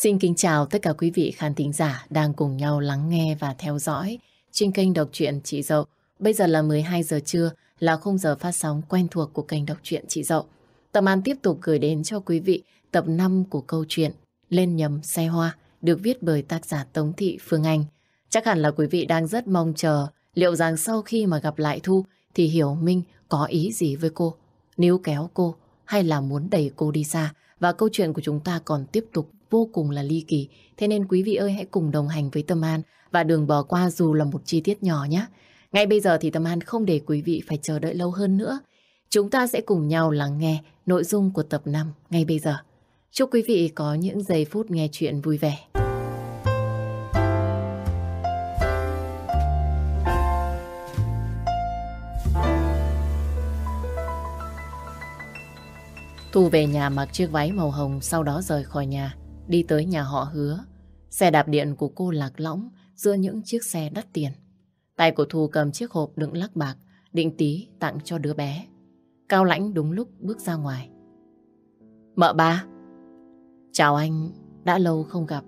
Xin kính chào tất cả quý vị khán thính giả đang cùng nhau lắng nghe và theo dõi trên kênh đọc truyện Chị Dậu. Bây giờ là 12 giờ trưa, là khung giờ phát sóng quen thuộc của kênh đọc truyện Chị Dậu. Tâm An tiếp tục gửi đến cho quý vị tập 5 của câu chuyện Lên nhầm xe hoa được viết bởi tác giả Tống Thị Phương Anh. Chắc hẳn là quý vị đang rất mong chờ liệu rằng sau khi mà gặp lại Thu thì Hiểu Minh có ý gì với cô, níu kéo cô hay là muốn đẩy cô đi xa. Và câu chuyện của chúng ta còn tiếp tục vô cùng là ly kỳ. Thế nên quý vị ơi hãy cùng đồng hành với Tâm An và đừng bỏ qua dù là một chi tiết nhỏ nhé. Ngay bây giờ thì Tâm An không để quý vị phải chờ đợi lâu hơn nữa. Chúng ta sẽ cùng nhau lắng nghe nội dung của tập 5 ngay bây giờ. Chúc quý vị có những giây phút nghe chuyện vui vẻ. Thu về nhà mặc chiếc váy màu hồng sau đó rời khỏi nhà, đi tới nhà họ hứa. Xe đạp điện của cô lạc lõng giữa những chiếc xe đắt tiền. Tay của Thu cầm chiếc hộp đựng lắc bạc, định tí tặng cho đứa bé. Cao lãnh đúng lúc bước ra ngoài. Mợ ba. Chào anh, đã lâu không gặp.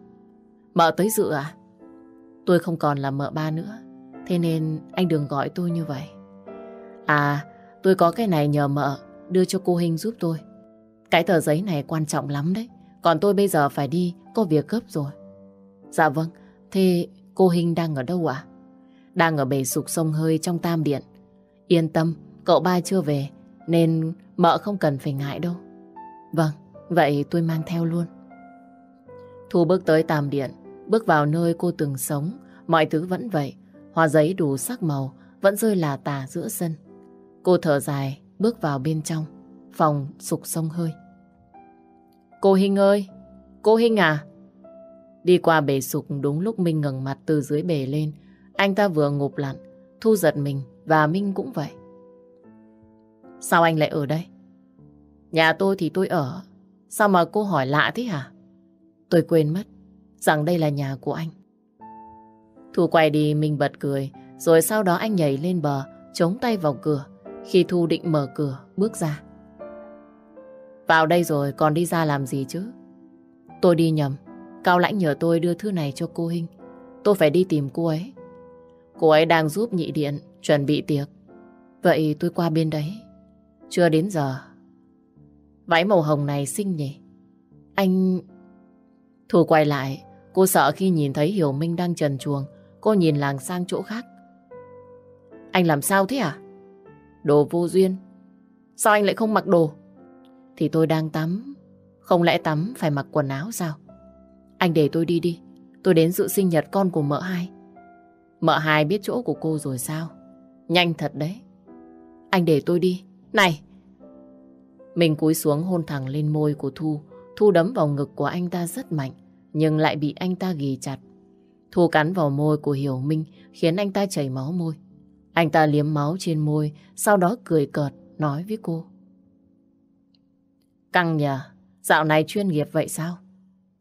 Mợ tới dự à? Tôi không còn là mợ ba nữa, thế nên anh đừng gọi tôi như vậy. À, tôi có cái này nhờ mợ đưa cho cô Hình giúp tôi. Cái tờ giấy này quan trọng lắm đấy. Còn tôi bây giờ phải đi, có việc gấp rồi. Dạ vâng, thế cô Hinh đang ở đâu ạ? Đang ở bể sục sông hơi trong tam điện. Yên tâm, cậu ba chưa về, nên mợ không cần phải ngại đâu. Vâng, vậy tôi mang theo luôn. Thu bước tới tam điện, bước vào nơi cô từng sống, mọi thứ vẫn vậy. Hoa giấy đủ sắc màu, vẫn rơi là tà giữa sân. Cô thở dài, bước vào bên trong, phòng sục sông hơi. Cô Hinh ơi! Cô Hinh à! Đi qua bể sục đúng lúc Minh ngẩng mặt từ dưới bể lên. Anh ta vừa ngụp lặn, Thu giật mình và Minh cũng vậy. Sao anh lại ở đây? Nhà tôi thì tôi ở. Sao mà cô hỏi lạ thế hả? Tôi quên mất rằng đây là nhà của anh. Thu quay đi Minh bật cười, rồi sau đó anh nhảy lên bờ, chống tay vào cửa. Khi Thu định mở cửa, bước ra. Vào đây rồi, còn đi ra làm gì chứ? Tôi đi nhầm. Cao Lãnh nhờ tôi đưa thư này cho cô Hinh. Tôi phải đi tìm cô ấy. Cô ấy đang giúp nhị điện chuẩn bị tiệc. Vậy tôi qua bên đấy. Chưa đến giờ. Váy màu hồng này xinh nhỉ? Anh... Thu quay lại. Cô sợ khi nhìn thấy Hiểu Minh đang trần chuồng. Cô nhìn làng sang chỗ khác. Anh làm sao thế à? Đồ vô duyên. Sao anh lại không mặc đồ? Thì tôi đang tắm. Không lẽ tắm phải mặc quần áo sao? Anh để tôi đi đi. Tôi đến dự sinh nhật con của mợ hai. Mợ hai biết chỗ của cô rồi sao? Nhanh thật đấy. Anh để tôi đi. Này! Mình cúi xuống hôn thẳng lên môi của Thu. Thu đấm vào ngực của anh ta rất mạnh, nhưng lại bị anh ta ghi chặt. Thu cắn vào môi của Hiểu Minh, khiến anh ta chảy máu môi. Anh ta liếm máu trên môi, sau đó cười cợt, nói với cô. Căng nhờ, dạo này chuyên nghiệp vậy sao?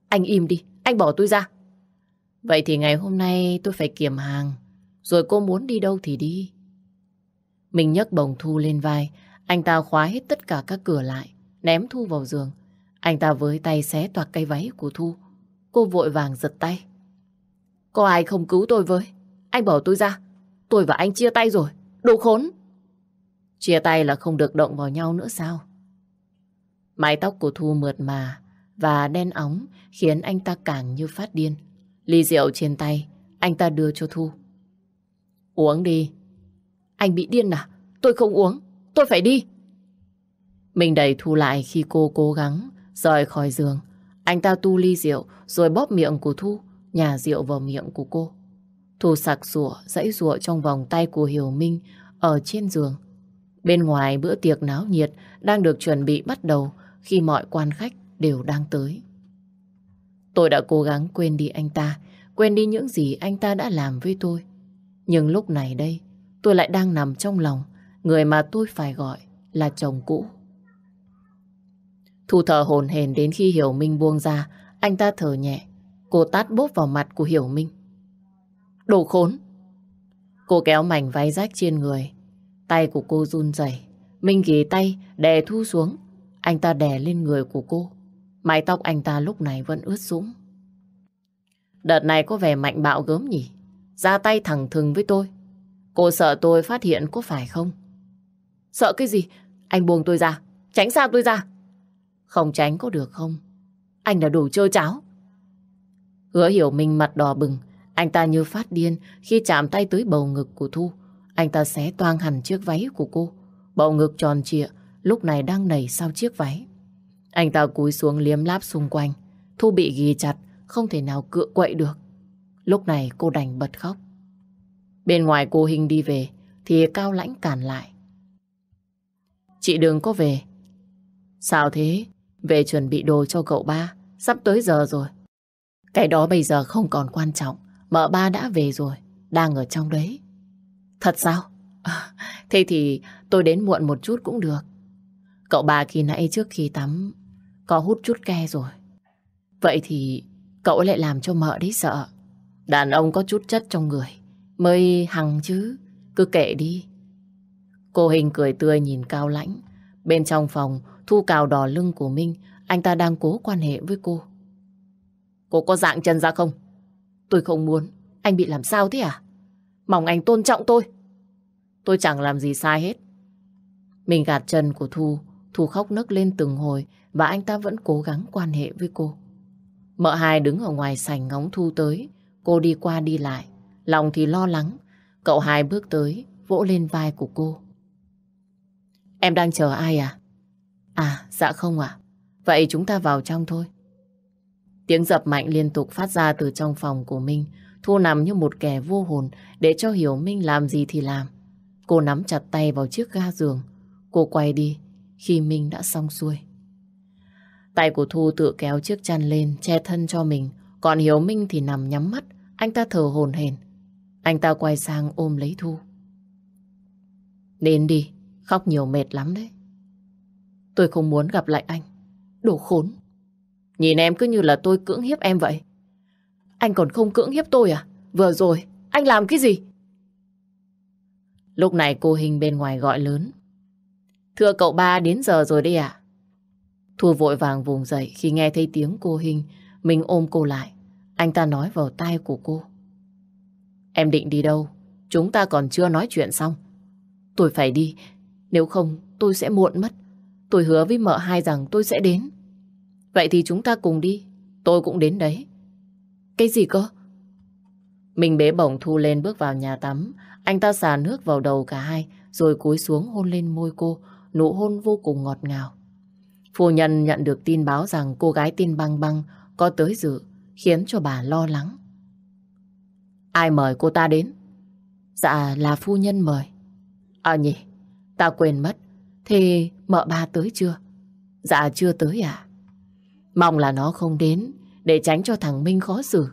Anh im đi, anh bỏ tôi ra. Vậy thì ngày hôm nay tôi phải kiểm hàng, rồi cô muốn đi đâu thì đi. Mình nhấc bồng Thu lên vai, anh ta khóa hết tất cả các cửa lại, ném Thu vào giường. Anh ta với tay xé toạc cây váy của Thu. Cô vội vàng giật tay. Có ai không cứu tôi với? Anh bỏ tôi ra. Tôi và anh chia tay rồi. Đồ khốn. Chia tay là không được động vào nhau nữa sao? Mái tóc của Thu mượt mà và đen óng khiến anh ta càng như phát điên. Ly rượu trên tay, anh ta đưa cho Thu. Uống đi. Anh bị điên à? Tôi không uống. Tôi phải đi. Mình đẩy Thu lại khi cô cố gắng rời khỏi giường. Anh ta tu ly rượu rồi bóp miệng của Thu, nhả rượu vào miệng của cô. Thu sặc sủa, dãy rụa trong vòng tay của Hiểu Minh ở trên giường. Bên ngoài bữa tiệc náo nhiệt đang được chuẩn bị bắt đầu khi mọi quan khách đều đang tới. Tôi đã cố gắng quên đi anh ta, quên đi những gì anh ta đã làm với tôi. Nhưng lúc này đây, tôi lại đang nằm trong lòng người mà tôi phải gọi là chồng cũ. Thu thở hồn hển đến khi Hiểu Minh buông ra, anh ta thở nhẹ. Cô tát bốp vào mặt của Hiểu Minh. Đồ khốn! Cô kéo mảnh váy rách trên người. Tay của cô run rẩy. Minh ghi tay đè Thu xuống. Anh ta đè lên người của cô. Mái tóc anh ta lúc này vẫn ướt sũng. Đợt này có vẻ mạnh bạo gớm nhỉ? Ra tay thẳng thừng với tôi. Cô sợ tôi phát hiện có phải không? Sợ cái gì? Anh buông tôi ra. Tránh xa tôi ra. Không tránh có được không? Anh là đủ chơi cháo. Hứa hiểu mình mặt đỏ bừng. Anh ta như phát điên khi chạm tay tới bầu ngực của Thu. Anh ta xé toang hẳn chiếc váy của cô. Bầu ngực tròn trịa lúc này đang nảy sau chiếc váy. Anh ta cúi xuống liếm láp xung quanh. Thu bị ghi chặt, không thể nào cựa quậy được. Lúc này cô đành bật khóc. Bên ngoài cô Hình đi về, thì Cao Lãnh cản lại. Chị đừng có về. Sao thế? Về chuẩn bị đồ cho cậu ba. Sắp tới giờ rồi. Cái đó bây giờ không còn quan trọng. Mợ ba đã về rồi. Đang ở trong đấy. Thật sao? À, thế thì tôi đến muộn một chút cũng được. Cậu ba khi nãy trước khi tắm có hút chút ke rồi. Vậy thì cậu lại làm cho mợ đấy sợ. Đàn ông có chút chất trong người mới hằng chứ. Cứ kệ đi. Cô Hình cười tươi nhìn Cao Lãnh. Bên trong phòng, Thu cào đỏ lưng của Minh. Anh ta đang cố quan hệ với cô. Cô có dạng chân ra không? Tôi không muốn. Anh bị làm sao thế à? Mong anh tôn trọng tôi. Tôi chẳng làm gì sai hết. Mình gạt chân của Thu. Thu khóc nấc lên từng hồi và anh ta vẫn cố gắng quan hệ với cô. Mợ hai đứng ở ngoài sảnh ngóng Thu tới. Cô đi qua đi lại. Lòng thì lo lắng. Cậu hai bước tới, vỗ lên vai của cô. Em đang chờ ai à? À, dạ không ạ. Vậy chúng ta vào trong thôi. Tiếng dập mạnh liên tục phát ra từ trong phòng của Minh. Thu nằm như một kẻ vô hồn để cho hiểu Minh làm gì thì làm. Cô nắm chặt tay vào chiếc ga giường. Cô quay đi khi Minh đã xong xuôi. Tay của Thu tự kéo chiếc chăn lên che thân cho mình. Còn Hiếu Minh thì nằm nhắm mắt. Anh ta thở hồn hển. Anh ta quay sang ôm lấy Thu. Đến đi. Khóc nhiều mệt lắm đấy. Tôi không muốn gặp lại anh. Đồ khốn. Nhìn em cứ như là tôi cưỡng hiếp em vậy. Anh còn không cưỡng hiếp tôi à? Vừa rồi, anh làm cái gì? Lúc này cô Hình bên ngoài gọi lớn. Thưa cậu ba đến giờ rồi đấy à? Thu vội vàng vùng dậy khi nghe thấy tiếng cô Hình. Mình ôm cô lại. Anh ta nói vào tai của cô. Em định đi đâu? Chúng ta còn chưa nói chuyện xong. Tôi phải đi. Nếu không, tôi sẽ muộn mất. Tôi hứa với mợ hai rằng tôi sẽ đến. Vậy thì chúng ta cùng đi. Tôi cũng đến đấy. Cái gì cơ? Mình bế bổng Thu lên bước vào nhà tắm. Anh ta xả nước vào đầu cả hai, rồi cúi xuống hôn lên môi cô, nụ hôn vô cùng ngọt ngào. Phu nhân nhận được tin báo rằng cô gái tin băng băng có tới dự, khiến cho bà lo lắng. Ai mời cô ta đến? Dạ là phu nhân mời. À nhỉ, ta quên mất. Thì mợ ba tới chưa? Dạ chưa tới à? Mong là nó không đến để tránh cho thằng Minh khó xử.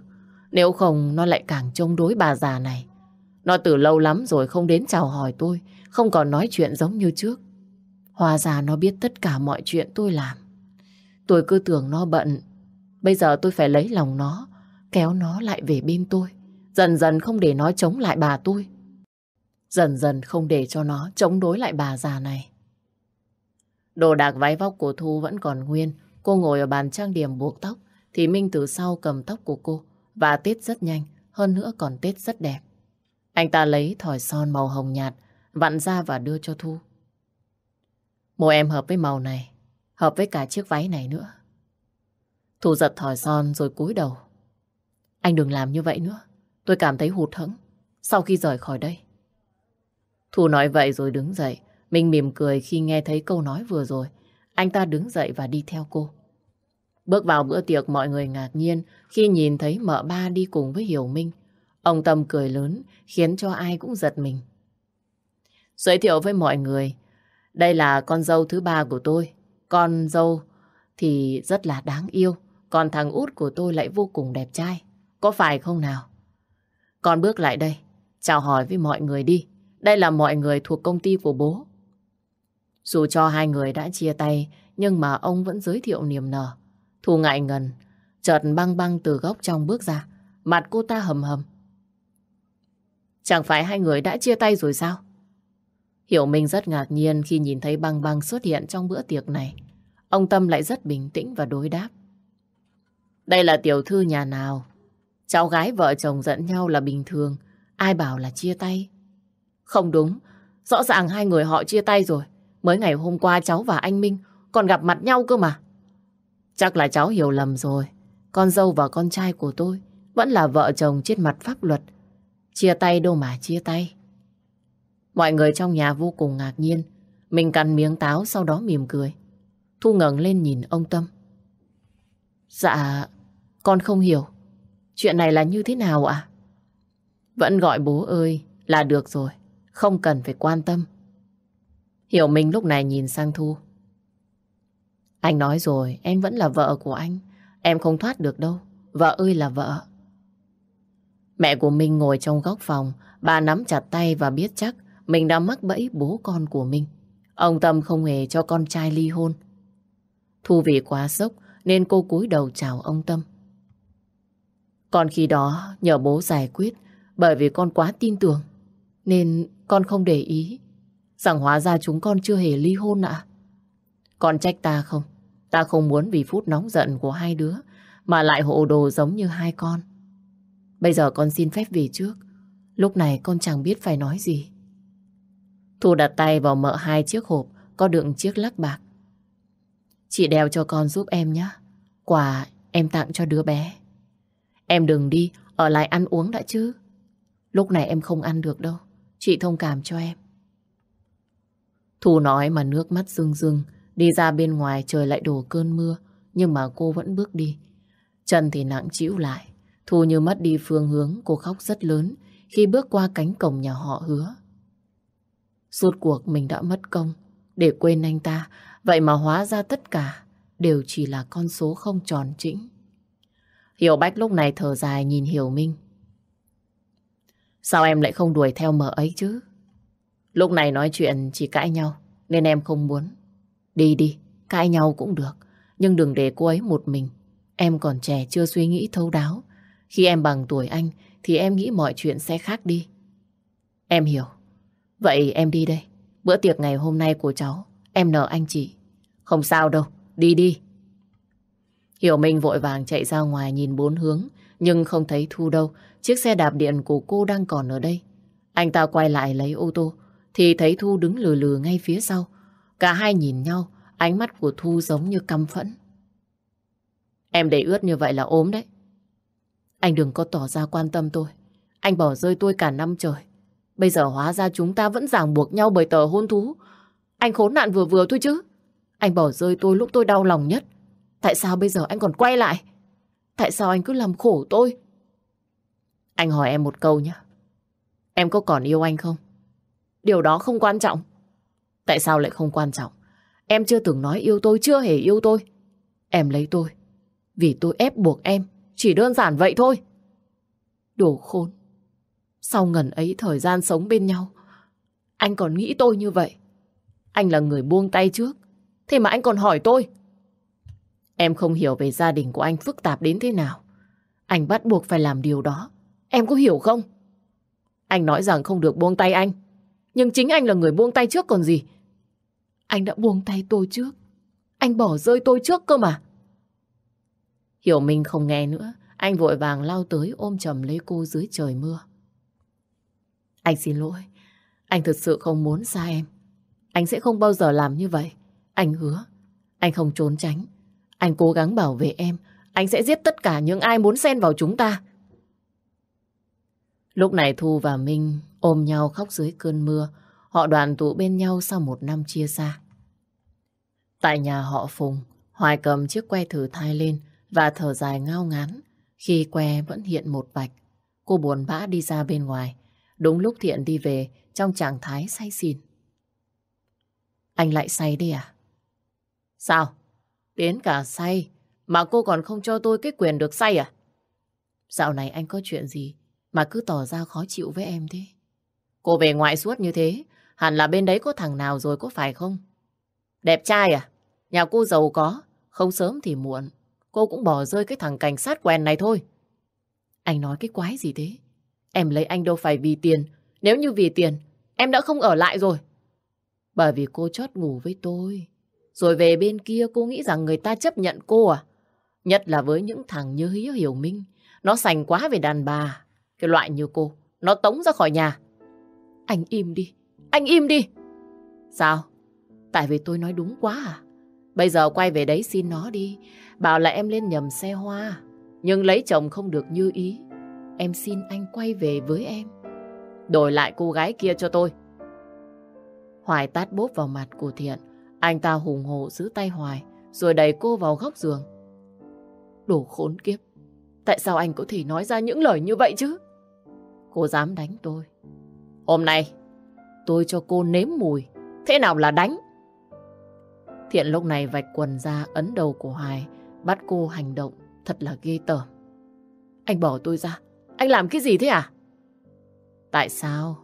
Nếu không nó lại càng chống đối bà già này. Nó từ lâu lắm rồi không đến chào hỏi tôi, không còn nói chuyện giống như trước. Hòa ra nó biết tất cả mọi chuyện tôi làm. Tôi cứ tưởng nó bận. Bây giờ tôi phải lấy lòng nó, kéo nó lại về bên tôi. Dần dần không để nó chống lại bà tôi. Dần dần không để cho nó chống đối lại bà già này. Đồ đạc váy vóc của Thu vẫn còn nguyên. Cô ngồi ở bàn trang điểm buộc tóc. Thì Minh từ sau cầm tóc của cô. Và tết rất nhanh. Hơn nữa còn tết rất đẹp. Anh ta lấy thỏi son màu hồng nhạt. Vặn ra và đưa cho Thu. Môi em hợp với màu này. Hợp với cả chiếc váy này nữa. Thu giật thỏi son rồi cúi đầu. Anh đừng làm như vậy nữa. Tôi cảm thấy hụt hẫng sau khi rời khỏi đây. Thu nói vậy rồi đứng dậy. Minh mỉm cười khi nghe thấy câu nói vừa rồi. Anh ta đứng dậy và đi theo cô. Bước vào bữa tiệc mọi người ngạc nhiên khi nhìn thấy mợ ba đi cùng với Hiểu Minh. Ông Tâm cười lớn khiến cho ai cũng giật mình. Giới thiệu với mọi người, đây là con dâu thứ ba của tôi. Con dâu thì rất là đáng yêu, còn thằng út của tôi lại vô cùng đẹp trai. Có phải không nào? Con bước lại đây, chào hỏi với mọi người đi. Đây là mọi người thuộc công ty của bố. Dù cho hai người đã chia tay, nhưng mà ông vẫn giới thiệu niềm nở. Thu ngại ngần, chợt băng băng từ góc trong bước ra, mặt cô ta hầm hầm. Chẳng phải hai người đã chia tay rồi sao? Hiểu Minh rất ngạc nhiên khi nhìn thấy băng băng xuất hiện trong bữa tiệc này. Ông Tâm lại rất bình tĩnh và đối đáp. Đây là tiểu thư nhà nào? Cháu gái vợ chồng giận nhau là bình thường. Ai bảo là chia tay? Không đúng. Rõ ràng hai người họ chia tay rồi. Mới ngày hôm qua cháu và anh Minh còn gặp mặt nhau cơ mà. Chắc là cháu hiểu lầm rồi. Con dâu và con trai của tôi vẫn là vợ chồng trên mặt pháp luật. Chia tay đâu mà chia tay. Mọi người trong nhà vô cùng ngạc nhiên. Mình cắn miếng táo sau đó mỉm cười. Thu ngẩng lên nhìn ông Tâm. Dạ, con không hiểu. Chuyện này là như thế nào ạ? Vẫn gọi bố ơi là được rồi. Không cần phải quan tâm. Hiểu mình lúc này nhìn sang Thu. Anh nói rồi, em vẫn là vợ của anh. Em không thoát được đâu. Vợ ơi là vợ. Mẹ của mình ngồi trong góc phòng, bà nắm chặt tay và biết chắc mình đã mắc bẫy bố con của mình. Ông Tâm không hề cho con trai ly hôn. Thu vì quá sốc nên cô cúi đầu chào ông Tâm. Còn khi đó nhờ bố giải quyết, bởi vì con quá tin tưởng, nên con không để ý rằng hóa ra chúng con chưa hề ly hôn ạ. Con trách ta không? Ta không muốn vì phút nóng giận của hai đứa mà lại hộ đồ giống như hai con. Bây giờ con xin phép về trước. Lúc này con chẳng biết phải nói gì. Thu đặt tay vào mở hai chiếc hộp có đựng chiếc lắc bạc. Chị đeo cho con giúp em nhé. Quà em tặng cho đứa bé. Em đừng đi, ở lại ăn uống đã chứ. Lúc này em không ăn được đâu. Chị thông cảm cho em. Thu nói mà nước mắt rưng rưng. Đi ra bên ngoài trời lại đổ cơn mưa. Nhưng mà cô vẫn bước đi. Chân thì nặng chịu lại. Thu như mất đi phương hướng, cô khóc rất lớn khi bước qua cánh cổng nhà họ hứa. Suốt cuộc mình đã mất công để quên anh ta, vậy mà hóa ra tất cả đều chỉ là con số không tròn chỉnh. Hiểu Bách lúc này thở dài nhìn Hiểu Minh. Sao em lại không đuổi theo mờ ấy chứ? Lúc này nói chuyện chỉ cãi nhau, nên em không muốn. Đi đi, cãi nhau cũng được, nhưng đừng để cô ấy một mình. Em còn trẻ chưa suy nghĩ thấu đáo. Khi em bằng tuổi anh, thì em nghĩ mọi chuyện sẽ khác đi. Em hiểu. Vậy em đi đây. Bữa tiệc ngày hôm nay của cháu, em nợ anh chị. Không sao đâu, đi đi. Hiểu Minh vội vàng chạy ra ngoài nhìn bốn hướng, nhưng không thấy Thu đâu. Chiếc xe đạp điện của cô đang còn ở đây. Anh ta quay lại lấy ô tô, thì thấy Thu đứng lừ lừ ngay phía sau. Cả hai nhìn nhau, ánh mắt của Thu giống như căm phẫn. Em để ướt như vậy là ốm đấy. Anh đừng có tỏ ra quan tâm tôi. Anh bỏ rơi tôi cả năm trời. Bây giờ hóa ra chúng ta vẫn ràng buộc nhau bởi tờ hôn thú. Anh khốn nạn vừa vừa thôi chứ. Anh bỏ rơi tôi lúc tôi đau lòng nhất. Tại sao bây giờ anh còn quay lại? Tại sao anh cứ làm khổ tôi? Anh hỏi em một câu nhé. Em có còn yêu anh không? Điều đó không quan trọng. Tại sao lại không quan trọng? Em chưa từng nói yêu tôi, chưa hề yêu tôi. Em lấy tôi. Vì tôi ép buộc em. Chỉ đơn giản vậy thôi. Đồ khốn sau ngần ấy thời gian sống bên nhau, anh còn nghĩ tôi như vậy. Anh là người buông tay trước. Thế mà anh còn hỏi tôi. Em không hiểu về gia đình của anh phức tạp đến thế nào. Anh bắt buộc phải làm điều đó. Em có hiểu không? Anh nói rằng không được buông tay anh. Nhưng chính anh là người buông tay trước còn gì. Anh đã buông tay tôi trước. Anh bỏ rơi tôi trước cơ mà. Hiểu mình không nghe nữa. Anh vội vàng lao tới ôm chầm lấy cô dưới trời mưa. Anh xin lỗi. Anh thật sự không muốn xa em. Anh sẽ không bao giờ làm như vậy. Anh hứa. Anh không trốn tránh. Anh cố gắng bảo vệ em. Anh sẽ giết tất cả những ai muốn xen vào chúng ta. Lúc này Thu và Minh ôm nhau khóc dưới cơn mưa. Họ đoàn tụ bên nhau sau một năm chia xa. Tại nhà họ Phùng, Hoài cầm chiếc que thử thai lên và thở dài ngao ngán khi que vẫn hiện một vạch. Cô buồn bã đi ra bên ngoài. Đúng lúc Thiện đi về trong trạng thái say xỉn. Anh lại say đi à? Sao? Đến cả say mà cô còn không cho tôi cái quyền được say à? Dạo này anh có chuyện gì mà cứ tỏ ra khó chịu với em thế? Cô về ngoại suốt như thế, hẳn là bên đấy có thằng nào rồi có phải không? Đẹp trai à? Nhà cô giàu có, không sớm thì muộn. Cô cũng bỏ rơi cái thằng cảnh sát quen này thôi. Anh nói cái quái gì thế? Em lấy anh đâu phải vì tiền. Nếu như vì tiền, em đã không ở lại rồi. Bởi vì cô chót ngủ với tôi. Rồi về bên kia cô nghĩ rằng người ta chấp nhận cô à? Nhất là với những thằng như Hiếu Hiểu Minh. Nó sành quá về đàn bà. Cái loại như cô, nó tống ra khỏi nhà. Anh im đi, anh im đi. Sao? Tại vì tôi nói đúng quá à? Bây giờ quay về đấy xin nó đi. Bảo là em lên nhầm xe hoa. Nhưng lấy chồng không được như ý. Em xin anh quay về với em. Đổi lại cô gái kia cho tôi. Hoài tát bốp vào mặt của Thiện. Anh ta hùng hổ giữ tay Hoài, rồi đẩy cô vào góc giường. Đồ khốn kiếp. Tại sao anh có thể nói ra những lời như vậy chứ? Cô dám đánh tôi. Hôm nay, tôi cho cô nếm mùi. Thế nào là đánh? Thiện lúc này vạch quần ra ấn đầu của Hoài, bắt cô hành động thật là ghê tởm. Anh bỏ tôi ra. Anh làm cái gì thế à? Tại sao?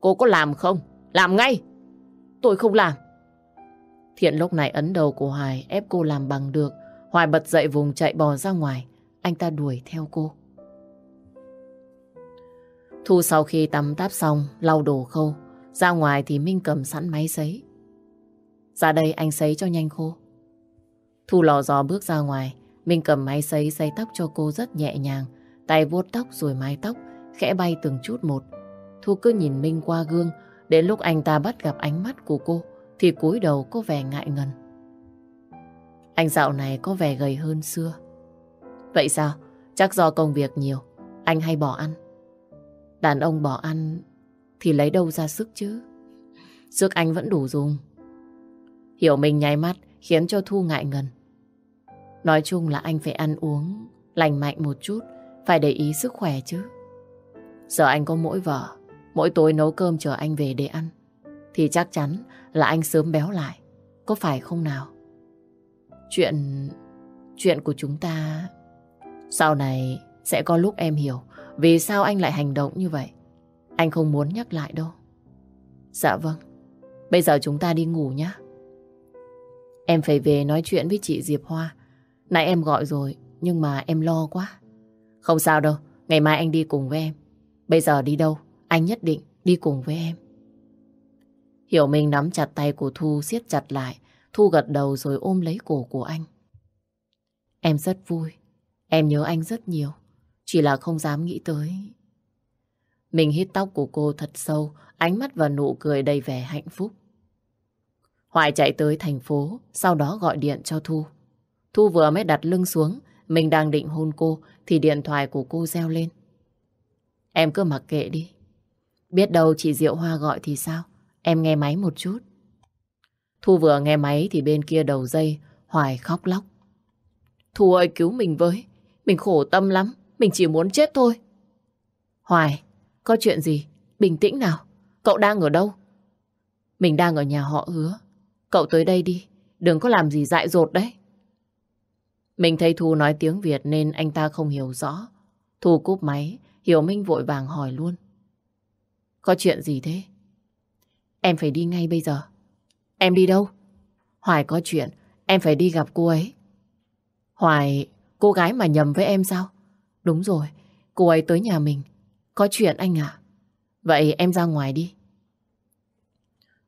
Cô có làm không? Làm ngay! Tôi không làm. Thiện lúc này ấn đầu của Hoài ép cô làm bằng được. Hoài bật dậy vùng chạy bò ra ngoài. Anh ta đuổi theo cô. Thu sau khi tắm táp xong, lau đồ khô. Ra ngoài thì Minh cầm sẵn máy sấy. Ra đây anh sấy cho nhanh khô. Thu lò dò bước ra ngoài. Minh cầm máy sấy sấy tóc cho cô rất nhẹ nhàng. Tay vuốt tóc rồi mái tóc, khẽ bay từng chút một. Thu cứ nhìn Minh qua gương, đến lúc anh ta bắt gặp ánh mắt của cô, thì cúi đầu có vẻ ngại ngần. Anh dạo này có vẻ gầy hơn xưa. Vậy sao? Chắc do công việc nhiều, anh hay bỏ ăn. Đàn ông bỏ ăn thì lấy đâu ra sức chứ? Sức anh vẫn đủ dùng. Hiểu mình nháy mắt khiến cho Thu ngại ngần. Nói chung là anh phải ăn uống lành mạnh một chút, phải để ý sức khỏe chứ. Giờ anh có mỗi vợ, mỗi tối nấu cơm chờ anh về để ăn, thì chắc chắn là anh sớm béo lại. Có phải không nào? Chuyện... Chuyện của chúng ta... Sau này sẽ có lúc em hiểu vì sao anh lại hành động như vậy. Anh không muốn nhắc lại đâu. Dạ vâng. Bây giờ chúng ta đi ngủ nhé. Em phải về nói chuyện với chị Diệp Hoa. Nãy em gọi rồi, nhưng mà em lo quá. Không sao đâu, ngày mai anh đi cùng với em. Bây giờ đi đâu, anh nhất định đi cùng với em. Hiểu mình nắm chặt tay của Thu siết chặt lại. Thu gật đầu rồi ôm lấy cổ của anh. Em rất vui. Em nhớ anh rất nhiều. Chỉ là không dám nghĩ tới. Mình hít tóc của cô thật sâu, ánh mắt và nụ cười đầy vẻ hạnh phúc. Hoài chạy tới thành phố, sau đó gọi điện cho Thu. Thu vừa mới đặt lưng xuống, mình đang định hôn cô, thì điện thoại của cô reo lên. Em cứ mặc kệ đi. Biết đâu chị Diệu Hoa gọi thì sao? Em nghe máy một chút. Thu vừa nghe máy thì bên kia đầu dây, Hoài khóc lóc. Thu ơi cứu mình với, mình khổ tâm lắm, mình chỉ muốn chết thôi. Hoài, có chuyện gì? Bình tĩnh nào, cậu đang ở đâu? Mình đang ở nhà họ hứa. Cậu tới đây đi, đừng có làm gì dại dột đấy. Mình thấy Thu nói tiếng Việt nên anh ta không hiểu rõ. Thu cúp máy, Hiểu Minh vội vàng hỏi luôn. Có chuyện gì thế? Em phải đi ngay bây giờ. Em đi đâu? Hoài có chuyện, em phải đi gặp cô ấy. Hoài, cô gái mà nhầm với em sao? Đúng rồi, cô ấy tới nhà mình. Có chuyện anh ạ. Vậy em ra ngoài đi.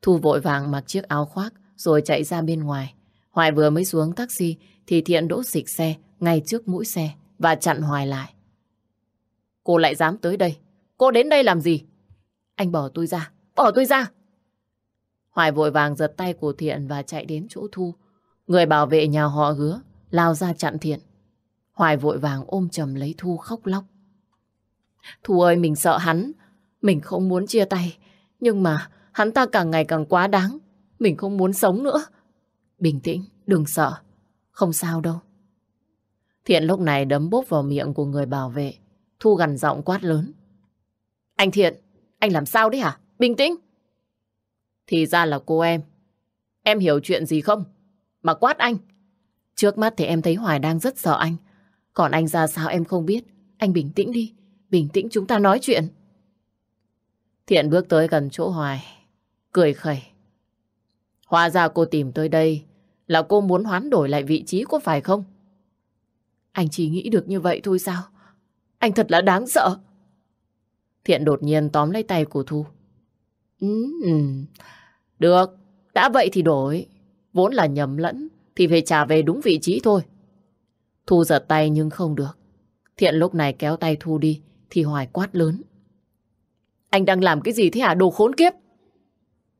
Thu vội vàng mặc chiếc áo khoác rồi chạy ra bên ngoài. Hoài vừa mới xuống taxi thì Thiện đỗ xịch xe ngay trước mũi xe và chặn Hoài lại. Cô lại dám tới đây. Cô đến đây làm gì? Anh bỏ tôi ra. Bỏ tôi ra. Hoài vội vàng giật tay của Thiện và chạy đến chỗ Thu. Người bảo vệ nhà họ hứa, lao ra chặn Thiện. Hoài vội vàng ôm chầm lấy Thu khóc lóc. Thu ơi, mình sợ hắn. Mình không muốn chia tay. Nhưng mà hắn ta càng ngày càng quá đáng. Mình không muốn sống nữa. Bình tĩnh, đừng sợ. Không sao đâu. Thiện lúc này đấm bốp vào miệng của người bảo vệ. Thu gần giọng quát lớn. Anh Thiện, anh làm sao đấy hả? Bình tĩnh. Thì ra là cô em. Em hiểu chuyện gì không? Mà quát anh. Trước mắt thì em thấy Hoài đang rất sợ anh. Còn anh ra sao em không biết. Anh bình tĩnh đi. Bình tĩnh chúng ta nói chuyện. Thiện bước tới gần chỗ Hoài. Cười khẩy. Hóa ra cô tìm tới đây là cô muốn hoán đổi lại vị trí có phải không? Anh chỉ nghĩ được như vậy thôi sao? Anh thật là đáng sợ. Thiện đột nhiên tóm lấy tay của Thu. Ừ, được, đã vậy thì đổi. Vốn là nhầm lẫn, thì phải trả về đúng vị trí thôi. Thu giật tay nhưng không được. Thiện lúc này kéo tay Thu đi, thì Hoài quát lớn. Anh đang làm cái gì thế hả đồ khốn kiếp?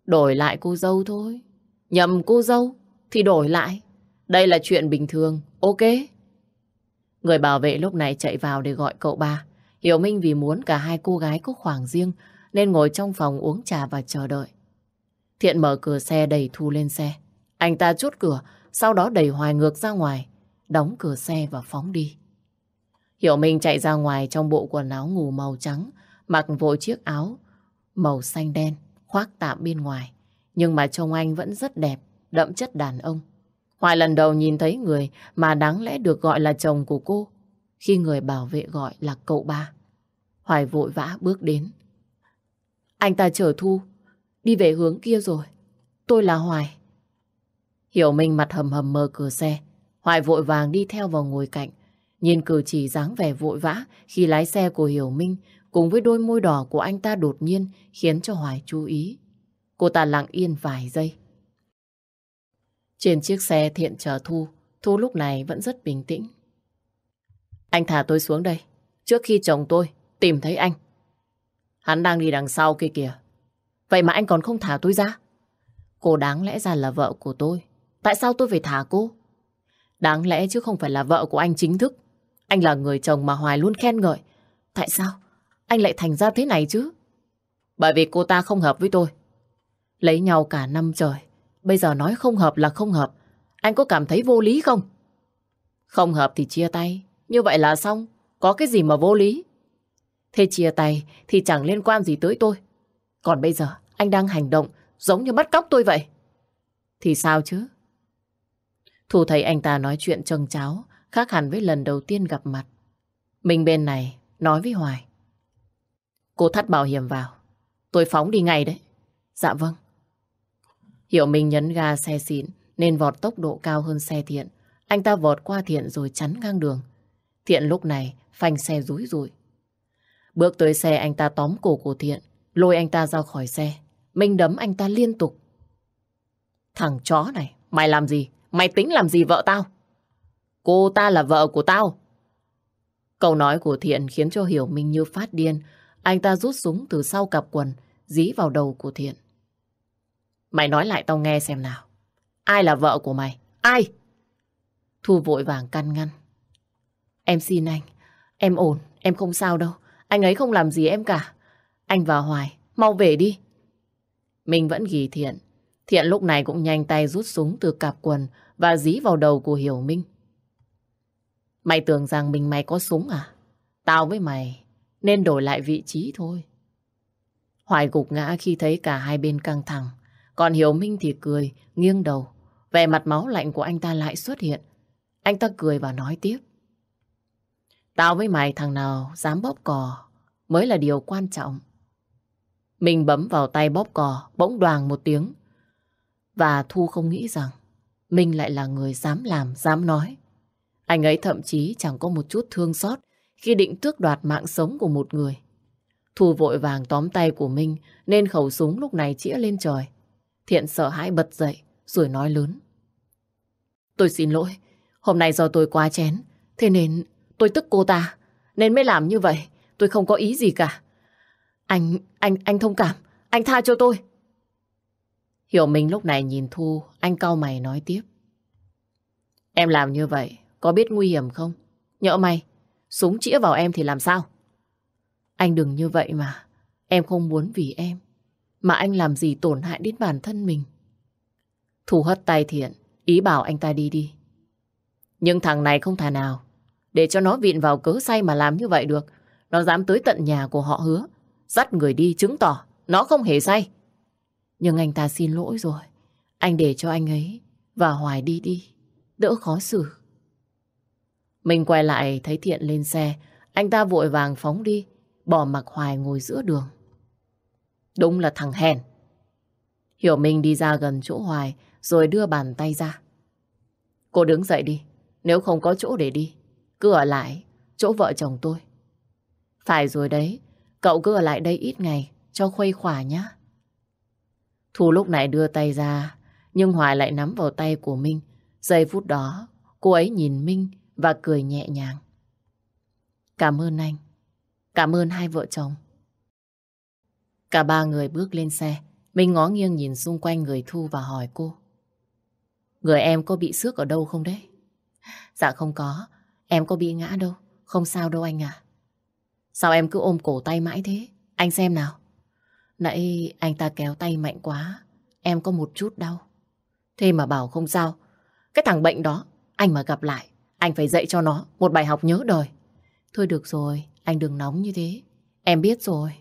Đổi lại cô dâu thôi. Nhầm cô dâu thì đổi lại. Đây là chuyện bình thường, ok? Người bảo vệ lúc này chạy vào để gọi cậu ba. Hiểu Minh vì muốn cả hai cô gái có khoảng riêng nên ngồi trong phòng uống trà và chờ đợi. Thiện mở cửa xe đẩy Thu lên xe. Anh ta chốt cửa, sau đó đẩy Hoài ngược ra ngoài, đóng cửa xe và phóng đi. Hiểu Minh chạy ra ngoài trong bộ quần áo ngủ màu trắng, mặc vội chiếc áo màu xanh đen, khoác tạm bên ngoài. Nhưng mà trông anh vẫn rất đẹp, đậm chất đàn ông. Hoài lần đầu nhìn thấy người mà đáng lẽ được gọi là chồng của cô, khi người bảo vệ gọi là cậu ba. Hoài vội vã bước đến. Anh ta chở Thu, đi về hướng kia rồi. Tôi là Hoài. Hiểu Minh mặt hầm hầm mở cửa xe. Hoài vội vàng đi theo vào ngồi cạnh. Nhìn cử chỉ dáng vẻ vội vã khi lái xe của Hiểu Minh cùng với đôi môi đỏ của anh ta đột nhiên khiến cho Hoài chú ý. Cô ta lặng yên vài giây. Trên chiếc xe thiện chờ Thu, Thu lúc này vẫn rất bình tĩnh. Anh thả tôi xuống đây, trước khi chồng tôi tìm thấy anh. Hắn đang đi đằng sau kia kìa. Vậy mà anh còn không thả tôi ra. Cô đáng lẽ ra là vợ của tôi. Tại sao tôi phải thả cô? Đáng lẽ chứ không phải là vợ của anh chính thức. Anh là người chồng mà Hoài luôn khen ngợi. Tại sao? Anh lại thành ra thế này chứ? Bởi vì cô ta không hợp với tôi. Lấy nhau cả năm trời. Bây giờ nói không hợp là không hợp. Anh có cảm thấy vô lý không? Không hợp thì chia tay. Như vậy là xong. Có cái gì mà vô lý? Thế chia tay thì chẳng liên quan gì tới tôi. Còn bây giờ anh đang hành động giống như bắt cóc tôi vậy. Thì sao chứ? Thu thấy anh ta nói chuyện trần cháo, khác hẳn với lần đầu tiên gặp mặt. Mình bên này nói với Hoài. Cô thắt bảo hiểm vào. Tôi phóng đi ngay đấy. Dạ vâng. Hiểu mình nhấn ga xe xịn nên vọt tốc độ cao hơn xe thiện. Anh ta vọt qua thiện rồi chắn ngang đường. Thiện lúc này phanh xe rúi rụi. Bước tới xe anh ta tóm cổ của thiện, lôi anh ta ra khỏi xe. Minh đấm anh ta liên tục. Thằng chó này, mày làm gì? Mày tính làm gì vợ tao? Cô ta là vợ của tao. Câu nói của Thiện khiến cho Hiểu Minh như phát điên. Anh ta rút súng từ sau cặp quần, dí vào đầu của Thiện. Mày nói lại tao nghe xem nào. Ai là vợ của mày? Ai? Thu vội vàng căn ngăn. Em xin anh. Em ổn, em không sao đâu. Anh ấy không làm gì em cả. Anh và Hoài, mau về đi. Mình vẫn ghi Thiện. Thiện lúc này cũng nhanh tay rút súng từ cặp quần và dí vào đầu của Hiểu Minh. Mày tưởng rằng mình mày có súng à? Tao với mày nên đổi lại vị trí thôi. Hoài gục ngã khi thấy cả hai bên căng thẳng. Còn Hiểu Minh thì cười, nghiêng đầu. Vẻ mặt máu lạnh của anh ta lại xuất hiện. Anh ta cười và nói tiếp. Tao với mày thằng nào dám bóp cò mới là điều quan trọng. Mình bấm vào tay bóp cò, bỗng đoàn một tiếng. Và Thu không nghĩ rằng Minh lại là người dám làm, dám nói. Anh ấy thậm chí chẳng có một chút thương xót khi định tước đoạt mạng sống của một người. Thu vội vàng tóm tay của Minh nên khẩu súng lúc này chĩa lên trời. Thiện sợ hãi bật dậy rồi nói lớn. Tôi xin lỗi, hôm nay do tôi quá chén, thế nên tôi tức cô ta, nên mới làm như vậy. Tôi không có ý gì cả. Anh, anh, anh thông cảm, anh tha cho tôi. Hiểu Minh lúc này nhìn Thu, anh cau mày nói tiếp. Em làm như vậy, có biết nguy hiểm không? Nhỡ mày, súng chĩa vào em thì làm sao? Anh đừng như vậy mà. Em không muốn vì em. Mà anh làm gì tổn hại đến bản thân mình. Thu hất tay thiện, ý bảo anh ta đi đi. Nhưng thằng này không thà nào. Để cho nó viện vào cớ say mà làm như vậy được. Nó dám tới tận nhà của họ hứa. Dắt người đi chứng tỏ nó không hề say. Nhưng anh ta xin lỗi rồi. Anh để cho anh ấy và Hoài đi đi. Đỡ khó xử. Mình quay lại thấy Thiện lên xe. Anh ta vội vàng phóng đi. Bỏ mặc Hoài ngồi giữa đường. Đúng là thằng hèn. Hiểu Minh đi ra gần chỗ Hoài rồi đưa bàn tay ra. Cô đứng dậy đi. Nếu không có chỗ để đi, cứ ở lại chỗ vợ chồng tôi. Phải rồi đấy, cậu cứ ở lại đây ít ngày cho khuây khỏa nhá. Thu lúc này đưa tay ra, nhưng Hoài lại nắm vào tay của Minh. Giây phút đó, cô ấy nhìn Minh và cười nhẹ nhàng. Cảm ơn anh. Cảm ơn hai vợ chồng. Cả ba người bước lên xe. Minh ngó nghiêng nhìn xung quanh người Thu và hỏi cô. Người em có bị xước ở đâu không đấy? Dạ không có. Em có bị ngã đâu. Không sao đâu anh à. Sao em cứ ôm cổ tay mãi thế? Anh xem nào. Nãy anh ta kéo tay mạnh quá. Em có một chút đau. Thế mà bảo không sao. Cái thằng bệnh đó, anh mà gặp lại, anh phải dạy cho nó một bài học nhớ đời. Thôi được rồi, anh đừng nóng như thế. Em biết rồi.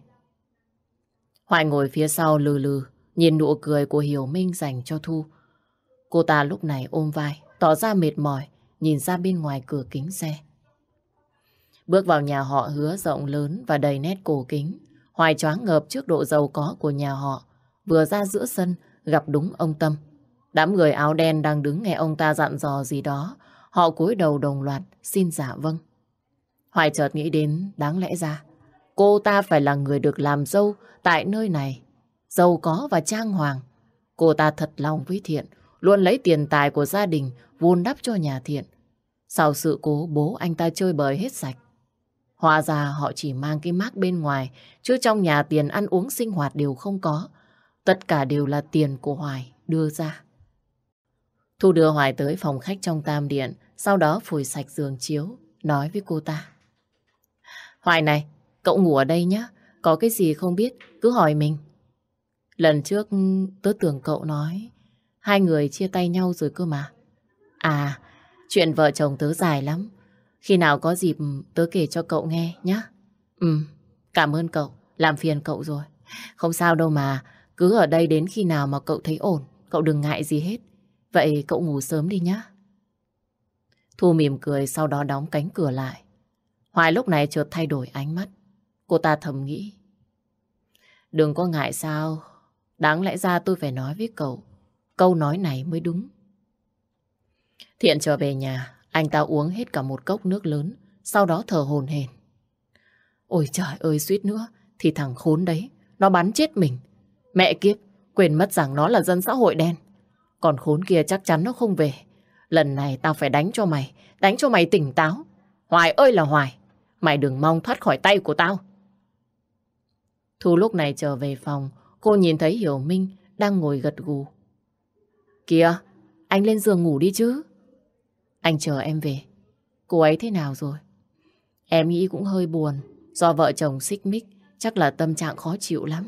Hoài ngồi phía sau lừ lừ, nhìn nụ cười của Hiểu Minh dành cho Thu. Cô ta lúc này ôm vai, tỏ ra mệt mỏi, nhìn ra bên ngoài cửa kính xe. Bước vào nhà họ hứa rộng lớn và đầy nét cổ kính. Hoài choáng ngợp trước độ giàu có của nhà họ. Vừa ra giữa sân, gặp đúng ông Tâm. Đám người áo đen đang đứng nghe ông ta dặn dò gì đó. Họ cúi đầu đồng loạt, xin giả dạ vâng. Hoài chợt nghĩ đến đáng lẽ ra. Cô ta phải là người được làm dâu tại nơi này. Giàu có và trang hoàng. Cô ta thật lòng với Thiện, luôn lấy tiền tài của gia đình vun đắp cho nhà Thiện. Sau sự cố bố anh ta chơi bời hết sạch. Hóa ra họ chỉ mang cái mác bên ngoài, chứ trong nhà tiền ăn uống sinh hoạt đều không có. Tất cả đều là tiền của Hoài đưa ra. Thu đưa Hoài tới phòng khách trong tam điện, sau đó phủi sạch giường chiếu, nói với cô ta. Hoài này, cậu ngủ ở đây nhé, có cái gì không biết, cứ hỏi mình. Lần trước ừ, tớ tưởng cậu nói, hai người chia tay nhau rồi cơ mà. À, chuyện vợ chồng tớ dài lắm, khi nào có dịp ừ, tớ kể cho cậu nghe nhé. Ừ, cảm ơn cậu, làm phiền cậu rồi. Không sao đâu mà, cứ ở đây đến khi nào mà cậu thấy ổn, cậu đừng ngại gì hết. Vậy cậu ngủ sớm đi nhé. Thu mỉm cười sau đó đóng cánh cửa lại. Hoài lúc này chợt thay đổi ánh mắt. Cô ta thầm nghĩ. Đừng có ngại sao. Đáng lẽ ra tôi phải nói với cậu. Câu nói này mới đúng. Thiện trở về nhà. Anh ta uống hết cả một cốc nước lớn. Sau đó thở hồn hển. Ôi trời ơi, suýt nữa. Thì thằng khốn đấy. Nó bắn chết mình. Mẹ kiếp. Quên mất rằng nó là dân xã hội đen. Còn khốn kia chắc chắn nó không về. Lần này tao phải đánh cho mày. Đánh cho mày tỉnh táo. Hoài ơi là Hoài. Mày đừng mong thoát khỏi tay của tao. Thu lúc này trở về phòng. Cô nhìn thấy Hiểu Minh đang ngồi gật gù. Kìa, anh lên giường ngủ đi chứ. Anh chờ em về. Cô ấy thế nào rồi? Em nghĩ cũng hơi buồn. Do vợ chồng xích mích, chắc là tâm trạng khó chịu lắm.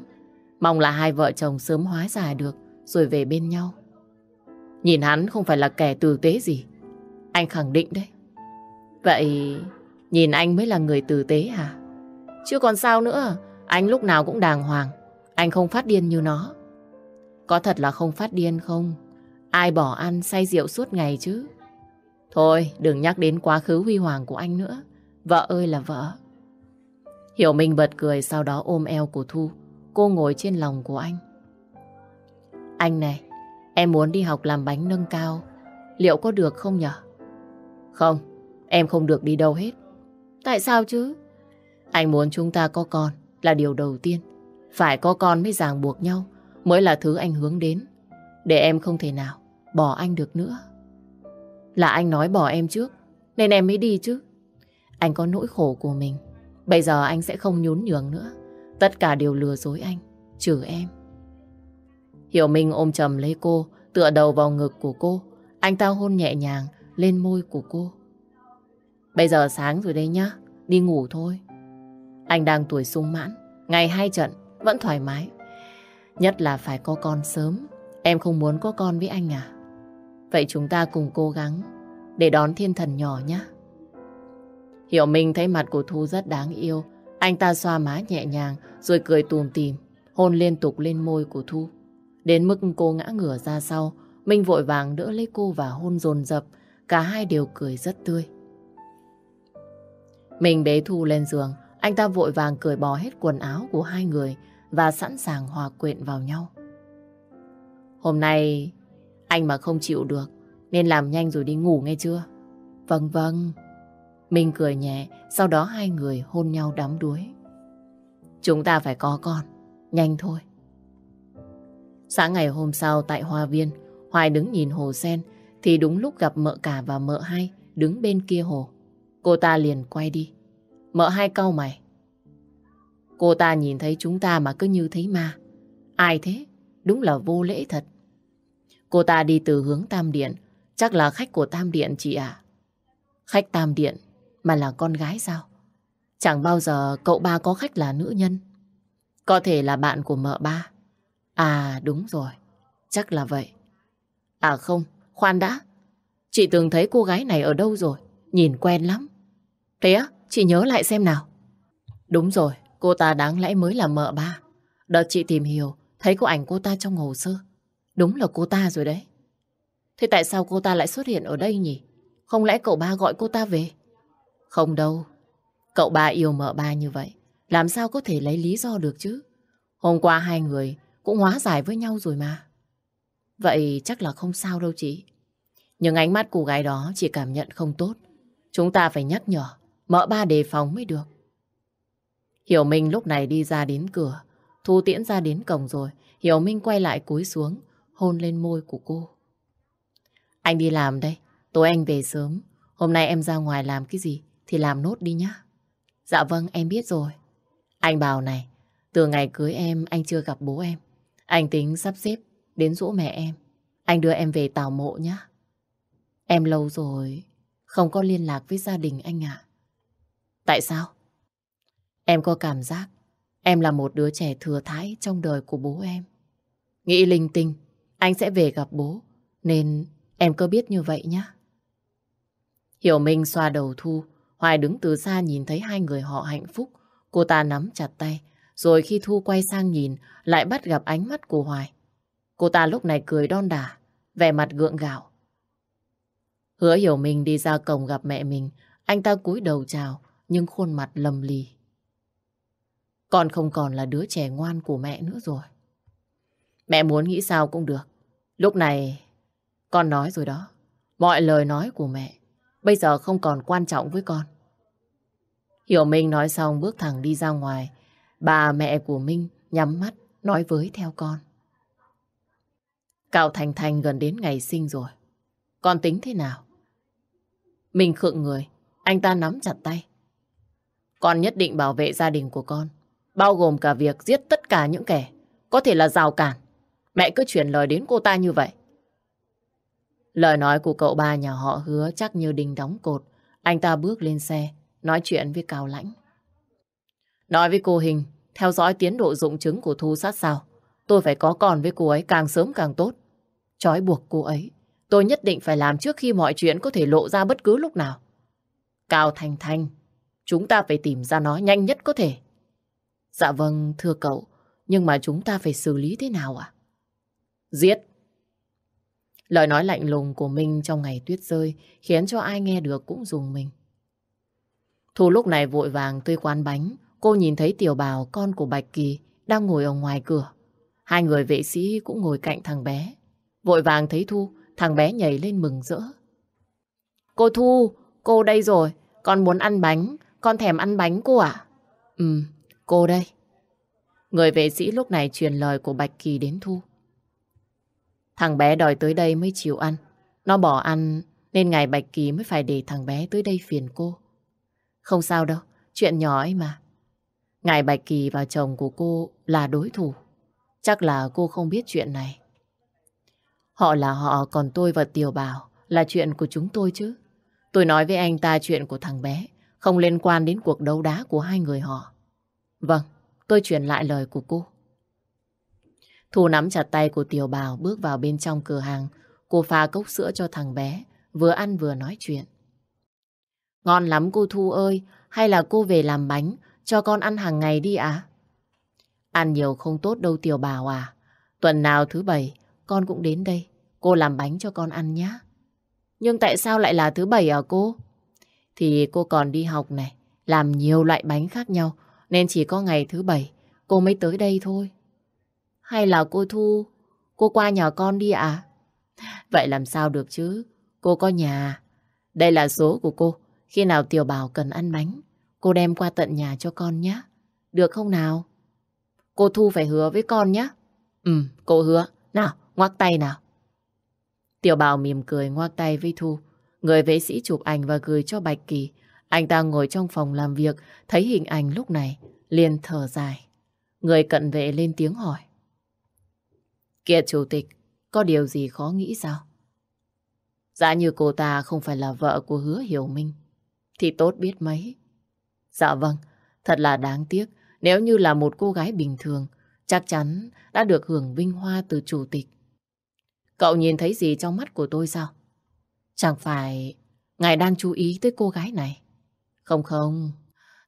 Mong là hai vợ chồng sớm hóa giải được, rồi về bên nhau. Nhìn hắn không phải là kẻ tử tế gì. Anh khẳng định đấy. Vậy nhìn anh mới là người tử tế hả? Chứ còn sao nữa, anh lúc nào cũng đàng hoàng. Anh không phát điên như nó. Có thật là không phát điên không? Ai bỏ ăn say rượu suốt ngày chứ? Thôi, đừng nhắc đến quá khứ huy hoàng của anh nữa. Vợ ơi là vợ. Hiểu Minh bật cười sau đó ôm eo của Thu. Cô ngồi trên lòng của anh. Anh này, em muốn đi học làm bánh nâng cao. Liệu có được không nhở? Không, em không được đi đâu hết. Tại sao chứ? Anh muốn chúng ta có con là điều đầu tiên. Phải có con mới ràng buộc nhau, mới là thứ anh hướng đến. Để em không thể nào bỏ anh được nữa. Là anh nói bỏ em trước, nên em mới đi chứ. Anh có nỗi khổ của mình. Bây giờ anh sẽ không nhún nhường nữa. Tất cả đều lừa dối anh, trừ em. Hiểu Minh ôm chầm lấy cô, tựa đầu vào ngực của cô. Anh ta hôn nhẹ nhàng lên môi của cô. Bây giờ sáng rồi đây nhá, đi ngủ thôi. Anh đang tuổi sung mãn, ngày hai trận, vẫn thoải mái. Nhất là phải có con sớm. Em không muốn có con với anh à? Vậy chúng ta cùng cố gắng để đón thiên thần nhỏ nhé. Hiểu Minh thấy mặt của Thu rất đáng yêu. Anh ta xoa má nhẹ nhàng rồi cười tùm tìm, hôn liên tục lên môi của Thu. Đến mức cô ngã ngửa ra sau, Minh vội vàng đỡ lấy cô và hôn dồn dập. Cả hai đều cười rất tươi. Mình bế Thu lên giường, anh ta vội vàng cởi bỏ hết quần áo của hai người và sẵn sàng hòa quyện vào nhau. Hôm nay anh mà không chịu được nên làm nhanh rồi đi ngủ nghe chưa? Vâng vâng. Minh cười nhẹ, sau đó hai người hôn nhau đắm đuối. Chúng ta phải có con, nhanh thôi. Sáng ngày hôm sau tại Hoa Viên, Hoài đứng nhìn hồ sen thì đúng lúc gặp mợ cả và mợ hai đứng bên kia hồ. Cô ta liền quay đi. Mợ hai câu mày. Cô ta nhìn thấy chúng ta mà cứ như thấy ma. Ai thế? Đúng là vô lễ thật. Cô ta đi từ hướng Tam Điện. Chắc là khách của Tam Điện chị ạ. Khách Tam Điện mà là con gái sao? Chẳng bao giờ cậu ba có khách là nữ nhân. Có thể là bạn của mợ ba. À đúng rồi. Chắc là vậy. À không, khoan đã. Chị từng thấy cô gái này ở đâu rồi? Nhìn quen lắm. Thế á, chị nhớ lại xem nào. Đúng rồi, cô ta đáng lẽ mới là mợ ba. Đợt chị tìm hiểu, thấy có ảnh cô ta trong hồ sơ. Đúng là cô ta rồi đấy. Thế tại sao cô ta lại xuất hiện ở đây nhỉ? Không lẽ cậu ba gọi cô ta về? Không đâu. Cậu ba yêu mợ ba như vậy. Làm sao có thể lấy lý do được chứ? Hôm qua hai người cũng hóa giải với nhau rồi mà. Vậy chắc là không sao đâu chị. Nhưng ánh mắt cô gái đó chỉ cảm nhận không tốt. Chúng ta phải nhắc nhở, mợ ba đề phòng mới được. Hiểu Minh lúc này đi ra đến cửa, Thu tiễn ra đến cổng rồi. Hiểu Minh quay lại cúi xuống, hôn lên môi của cô. Anh đi làm đây, tối anh về sớm. Hôm nay em ra ngoài làm cái gì thì làm nốt đi nhá. Dạ vâng, em biết rồi. Anh bảo này, từ ngày cưới em anh chưa gặp bố em. Anh tính sắp xếp đến rũ mẹ em. Anh đưa em về tàu mộ nhá. Em lâu rồi không có liên lạc với gia đình anh ạ. Tại sao? Em có cảm giác em là một đứa trẻ thừa thái trong đời của bố em. Nghĩ linh tinh, anh sẽ về gặp bố, nên em cứ biết như vậy nhá. Hiểu Minh xoa đầu Thu, Hoài đứng từ xa nhìn thấy hai người họ hạnh phúc. Cô ta nắm chặt tay, rồi khi Thu quay sang nhìn, lại bắt gặp ánh mắt của Hoài. Cô ta lúc này cười đon đả, vẻ mặt gượng gạo. Hứa hiểu Minh đi ra cổng gặp mẹ mình, anh ta cúi đầu chào, nhưng khuôn mặt lầm lì. Con không còn là đứa trẻ ngoan của mẹ nữa rồi. Mẹ muốn nghĩ sao cũng được. Lúc này, con nói rồi đó. Mọi lời nói của mẹ bây giờ không còn quan trọng với con. Hiểu Minh nói xong bước thẳng đi ra ngoài. Bà mẹ của Minh nhắm mắt nói với theo con. Cạo Thành Thành gần đến ngày sinh rồi. Con tính thế nào? Mình khựng người, anh ta nắm chặt tay. Con nhất định bảo vệ gia đình của con, bao gồm cả việc giết tất cả những kẻ có thể là rào cản. Mẹ cứ chuyển lời đến cô ta như vậy. Lời nói của cậu ba nhà họ hứa chắc như đình đóng cột. Anh ta bước lên xe, nói chuyện với Cao Lãnh. Nói với cô Hình, theo dõi tiến độ dụng chứng của Thu sát sao. Tôi phải có con với cô ấy càng sớm càng tốt. Chói buộc cô ấy, tôi nhất định phải làm trước khi mọi chuyện có thể lộ ra bất cứ lúc nào. Cao Thành Thanh, chúng ta phải tìm ra nó nhanh nhất có thể. Dạ vâng, thưa cậu, nhưng mà chúng ta phải xử lý thế nào ạ? Giết. Lời nói lạnh lùng của Minh trong ngày tuyết rơi khiến cho ai nghe được cũng dùng mình. Thu lúc này vội vàng tươi quán bánh, cô nhìn thấy tiểu bào con của Bạch Kỳ đang ngồi ở ngoài cửa. Hai người vệ sĩ cũng ngồi cạnh thằng bé. Vội vàng thấy Thu, thằng bé nhảy lên mừng rỡ. Cô Thu, cô đây rồi, con muốn ăn bánh, con thèm ăn bánh cô ạ. À? Ừ, cô đây. Người vệ sĩ lúc này truyền lời của Bạch Kỳ đến Thu. Thằng bé đòi tới đây mới chịu ăn. Nó bỏ ăn nên ngày Bạch Kỳ mới phải để thằng bé tới đây phiền cô. Không sao đâu, chuyện nhỏ ấy mà. Ngài Bạch Kỳ và chồng của cô là đối thủ. Chắc là cô không biết chuyện này. Họ là họ, còn tôi và Tiểu Bảo là chuyện của chúng tôi chứ. Tôi nói với anh ta chuyện của thằng bé, không liên quan đến cuộc đấu đá của hai người họ. Vâng, tôi truyền lại lời của cô. Thu nắm chặt tay của Tiểu Bảo bước vào bên trong cửa hàng. Cô pha cốc sữa cho thằng bé, vừa ăn vừa nói chuyện. Ngon lắm cô Thu ơi, hay là cô về làm bánh, cho con ăn hàng ngày đi ạ? Ăn nhiều không tốt đâu Tiểu Bảo à. Tuần nào thứ bảy, con cũng đến đây. Cô làm bánh cho con ăn nhé. Nhưng tại sao lại là thứ bảy à cô? Thì cô còn đi học này, làm nhiều loại bánh khác nhau, nên chỉ có ngày thứ bảy cô mới tới đây thôi. Hay là cô Thu, cô qua nhà con đi à Vậy làm sao được chứ? Cô có nhà. Đây là số của cô. Khi nào Tiểu Bảo cần ăn bánh, cô đem qua tận nhà cho con nhé. Được không nào? Cô Thu phải hứa với con nhé. Ừ, cô hứa. Nào, ngoắc tay nào. Tiểu Bảo mỉm cười ngoắc tay với Thu. Người vệ sĩ chụp ảnh và gửi cho Bạch Kỳ. Anh ta ngồi trong phòng làm việc, thấy hình ảnh lúc này, liền thở dài. Người cận vệ lên tiếng hỏi. Kiệt chủ tịch, có điều gì khó nghĩ sao? Dạ như cô ta không phải là vợ của hứa hiểu minh, thì tốt biết mấy. Dạ vâng, thật là đáng tiếc. Nếu như là một cô gái bình thường, chắc chắn đã được hưởng vinh hoa từ chủ tịch. Cậu nhìn thấy gì trong mắt của tôi sao? Chẳng phải ngài đang chú ý tới cô gái này? Không không,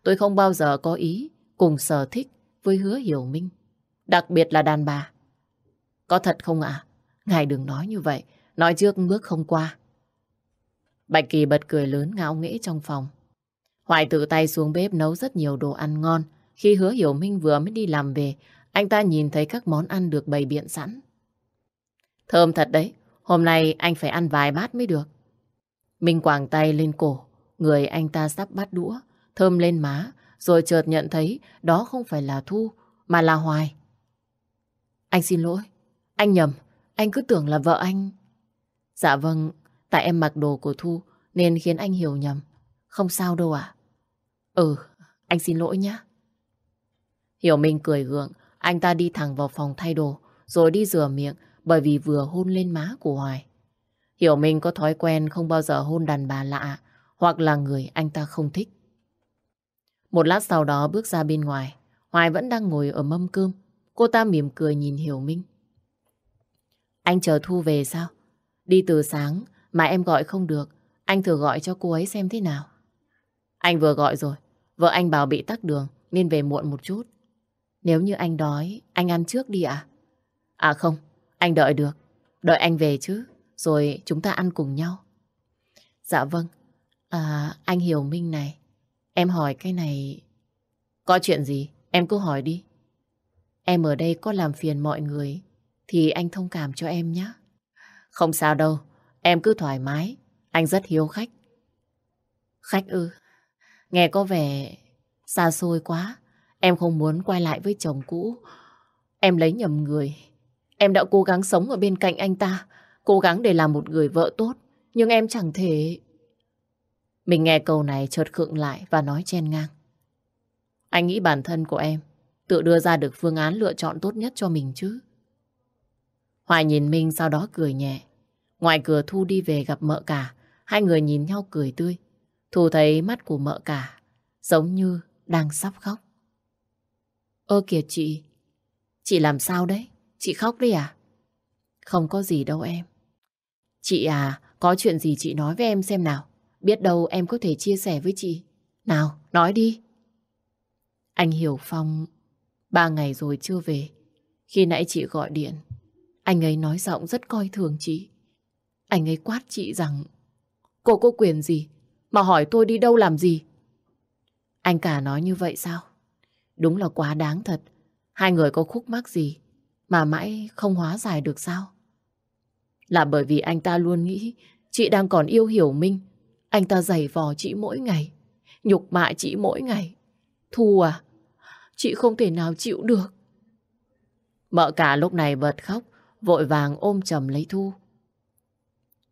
tôi không bao giờ có ý cùng sở thích với hứa hiểu minh. Đặc biệt là đàn bà. Có thật không ạ? Ngài đừng nói như vậy, nói trước bước không qua. Bạch Kỳ bật cười lớn ngạo nghễ trong phòng. Hoài tự tay xuống bếp nấu rất nhiều đồ ăn ngon. Khi hứa hiểu minh vừa mới đi làm về, anh ta nhìn thấy các món ăn được bày biện sẵn. Thơm thật đấy, hôm nay anh phải ăn vài bát mới được. Minh quàng tay lên cổ, người anh ta sắp bắt đũa, thơm lên má, rồi chợt nhận thấy đó không phải là Thu, mà là Hoài. Anh xin lỗi, anh nhầm, anh cứ tưởng là vợ anh. Dạ vâng, tại em mặc đồ của Thu nên khiến anh hiểu nhầm. Không sao đâu ạ. Ừ, anh xin lỗi nhé. Hiểu Minh cười gượng, anh ta đi thẳng vào phòng thay đồ, rồi đi rửa miệng bởi vì vừa hôn lên má của Hoài. Hiểu Minh có thói quen không bao giờ hôn đàn bà lạ hoặc là người anh ta không thích. Một lát sau đó bước ra bên ngoài, Hoài vẫn đang ngồi ở mâm cơm. Cô ta mỉm cười nhìn Hiểu Minh. Anh chờ Thu về sao? Đi từ sáng mà em gọi không được. Anh thử gọi cho cô ấy xem thế nào. Anh vừa gọi rồi. Vợ anh bảo bị tắc đường nên về muộn một chút. Nếu như anh đói, anh ăn trước đi ạ. À? à không, anh đợi được. Đợi anh về chứ. Rồi chúng ta ăn cùng nhau. Dạ vâng. À, anh Hiểu Minh này. Em hỏi cái này... Có chuyện gì? Em cứ hỏi đi. Em ở đây có làm phiền mọi người thì anh thông cảm cho em nhé. Không sao đâu, em cứ thoải mái. Anh rất hiếu khách. Khách ư? Nghe có vẻ xa xôi quá. Em không muốn quay lại với chồng cũ. Em lấy nhầm người. Em đã cố gắng sống ở bên cạnh anh ta. Cố gắng để làm một người vợ tốt. Nhưng em chẳng thể... Mình nghe câu này chợt khựng lại và nói chen ngang. Anh nghĩ bản thân của em tự đưa ra được phương án lựa chọn tốt nhất cho mình chứ. Hoài nhìn Minh sau đó cười nhẹ. Ngoài cửa Thu đi về gặp mợ cả, hai người nhìn nhau cười tươi. Thu thấy mắt của mợ cả, giống như đang sắp khóc. Ơ kìa chị, chị làm sao đấy? Chị khóc đấy à? Không có gì đâu em. Chị à, có chuyện gì chị nói với em xem nào. Biết đâu em có thể chia sẻ với chị. Nào, nói đi. Anh Hiểu Phong ba ngày rồi chưa về. Khi nãy chị gọi điện, anh ấy nói giọng rất coi thường chị. Anh ấy quát chị rằng Cô có quyền gì mà hỏi tôi đi đâu làm gì? Anh cả nói như vậy sao? Đúng là quá đáng thật. Hai người có khúc mắc gì mà mãi không hóa giải được sao? Là bởi vì anh ta luôn nghĩ chị đang còn yêu hiểu Minh. Anh ta giày vò chị mỗi ngày, nhục mạ chị mỗi ngày. Thu à, chị không thể nào chịu được. Mợ cả lúc này bật khóc, vội vàng ôm chầm lấy Thu.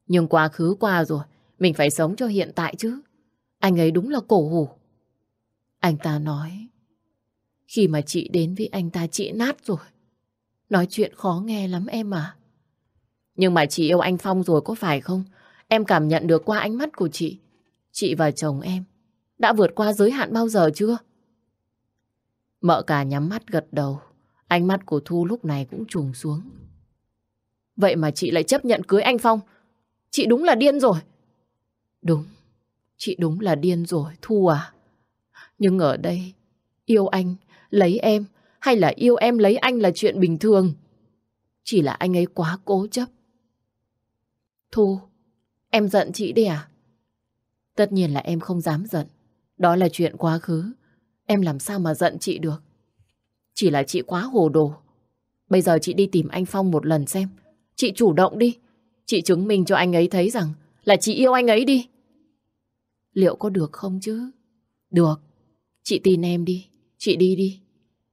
Nhưng quá khứ qua rồi, mình phải sống cho hiện tại chứ. Anh ấy đúng là cổ hủ. Anh ta nói, khi mà chị đến với anh ta chị nát rồi. Nói chuyện khó nghe lắm em à. Nhưng mà chị yêu anh Phong rồi có phải không? Em cảm nhận được qua ánh mắt của chị. Chị và chồng em đã vượt qua giới hạn bao giờ chưa? Mợ cả nhắm mắt gật đầu. Ánh mắt của Thu lúc này cũng trùng xuống. Vậy mà chị lại chấp nhận cưới anh Phong. Chị đúng là điên rồi. Đúng, chị đúng là điên rồi, Thu à. Nhưng ở đây, yêu anh, lấy em, hay là yêu em lấy anh là chuyện bình thường. Chỉ là anh ấy quá cố chấp. Thu, em giận chị đi à? Tất nhiên là em không dám giận. Đó là chuyện quá khứ. Em làm sao mà giận chị được? Chỉ là chị quá hồ đồ. Bây giờ chị đi tìm anh Phong một lần xem. Chị chủ động đi. Chị chứng minh cho anh ấy thấy rằng là chị yêu anh ấy đi. Liệu có được không chứ? Được. Chị tin em đi. Chị đi đi.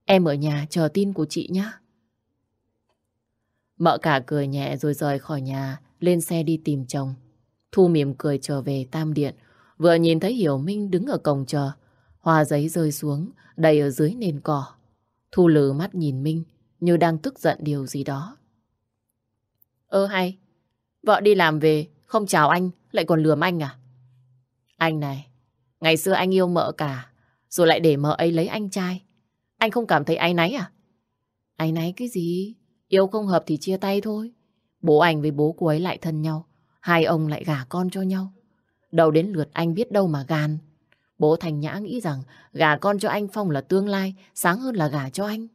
Em ở nhà chờ tin của chị nhé. Mợ cả cười nhẹ rồi rời khỏi nhà, lên xe đi tìm chồng. Thu mỉm cười trở về Tam Điện. Vừa nhìn thấy Hiểu Minh đứng ở cổng chờ, hoa giấy rơi xuống, đầy ở dưới nền cỏ. Thu lử mắt nhìn Minh như đang tức giận điều gì đó. Ơ hay, vợ đi làm về, không chào anh, lại còn lườm anh à? Anh này, ngày xưa anh yêu mợ cả, rồi lại để mợ ấy lấy anh trai. Anh không cảm thấy áy náy à? Áy náy cái gì? Yêu không hợp thì chia tay thôi. Bố anh với bố cô ấy lại thân nhau. Hai ông lại gả con cho nhau. Đầu đến lượt anh biết đâu mà gan. Bố Thành Nhã nghĩ rằng gả con cho anh Phong là tương lai, sáng hơn là gả cho anh.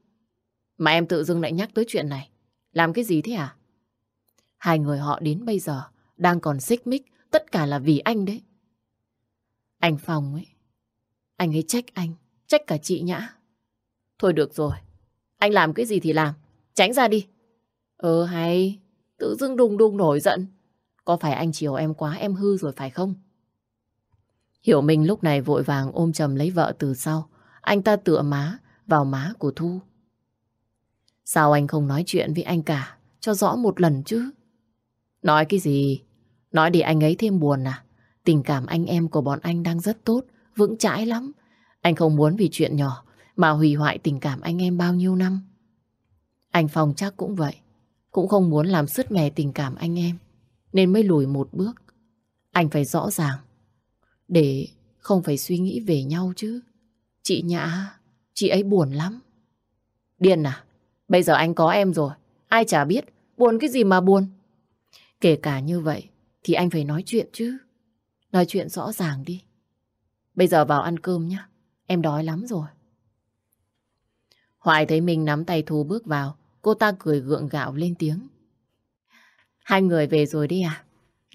Mà em tự dưng lại nhắc tới chuyện này. Làm cái gì thế à? Hai người họ đến bây giờ đang còn xích mích, tất cả là vì anh đấy. Anh Phong ấy, anh ấy trách anh, trách cả chị Nhã. Thôi được rồi, anh làm cái gì thì làm, tránh ra đi. Ờ hay, tự dưng đùng đùng nổi giận. Có phải anh chiều em quá em hư rồi phải không? Hiểu Minh lúc này vội vàng ôm chầm lấy vợ từ sau. Anh ta tựa má vào má của Thu. Sao anh không nói chuyện với anh cả, cho rõ một lần chứ? Nói cái gì? Nói để anh ấy thêm buồn à? Tình cảm anh em của bọn anh đang rất tốt, vững chãi lắm. Anh không muốn vì chuyện nhỏ mà hủy hoại tình cảm anh em bao nhiêu năm. Anh Phong chắc cũng vậy. Cũng không muốn làm sứt mẻ tình cảm anh em. Nên mới lùi một bước. Anh phải rõ ràng. Để không phải suy nghĩ về nhau chứ. Chị Nhã, chị ấy buồn lắm. Điên à? Bây giờ anh có em rồi. Ai chả biết. Buồn cái gì mà buồn. Kể cả như vậy thì anh phải nói chuyện chứ. Nói chuyện rõ ràng đi. Bây giờ vào ăn cơm nhé. Em đói lắm rồi. Hoài thấy mình nắm tay Thu bước vào. Cô ta cười gượng gạo lên tiếng. Hai người về rồi đi à?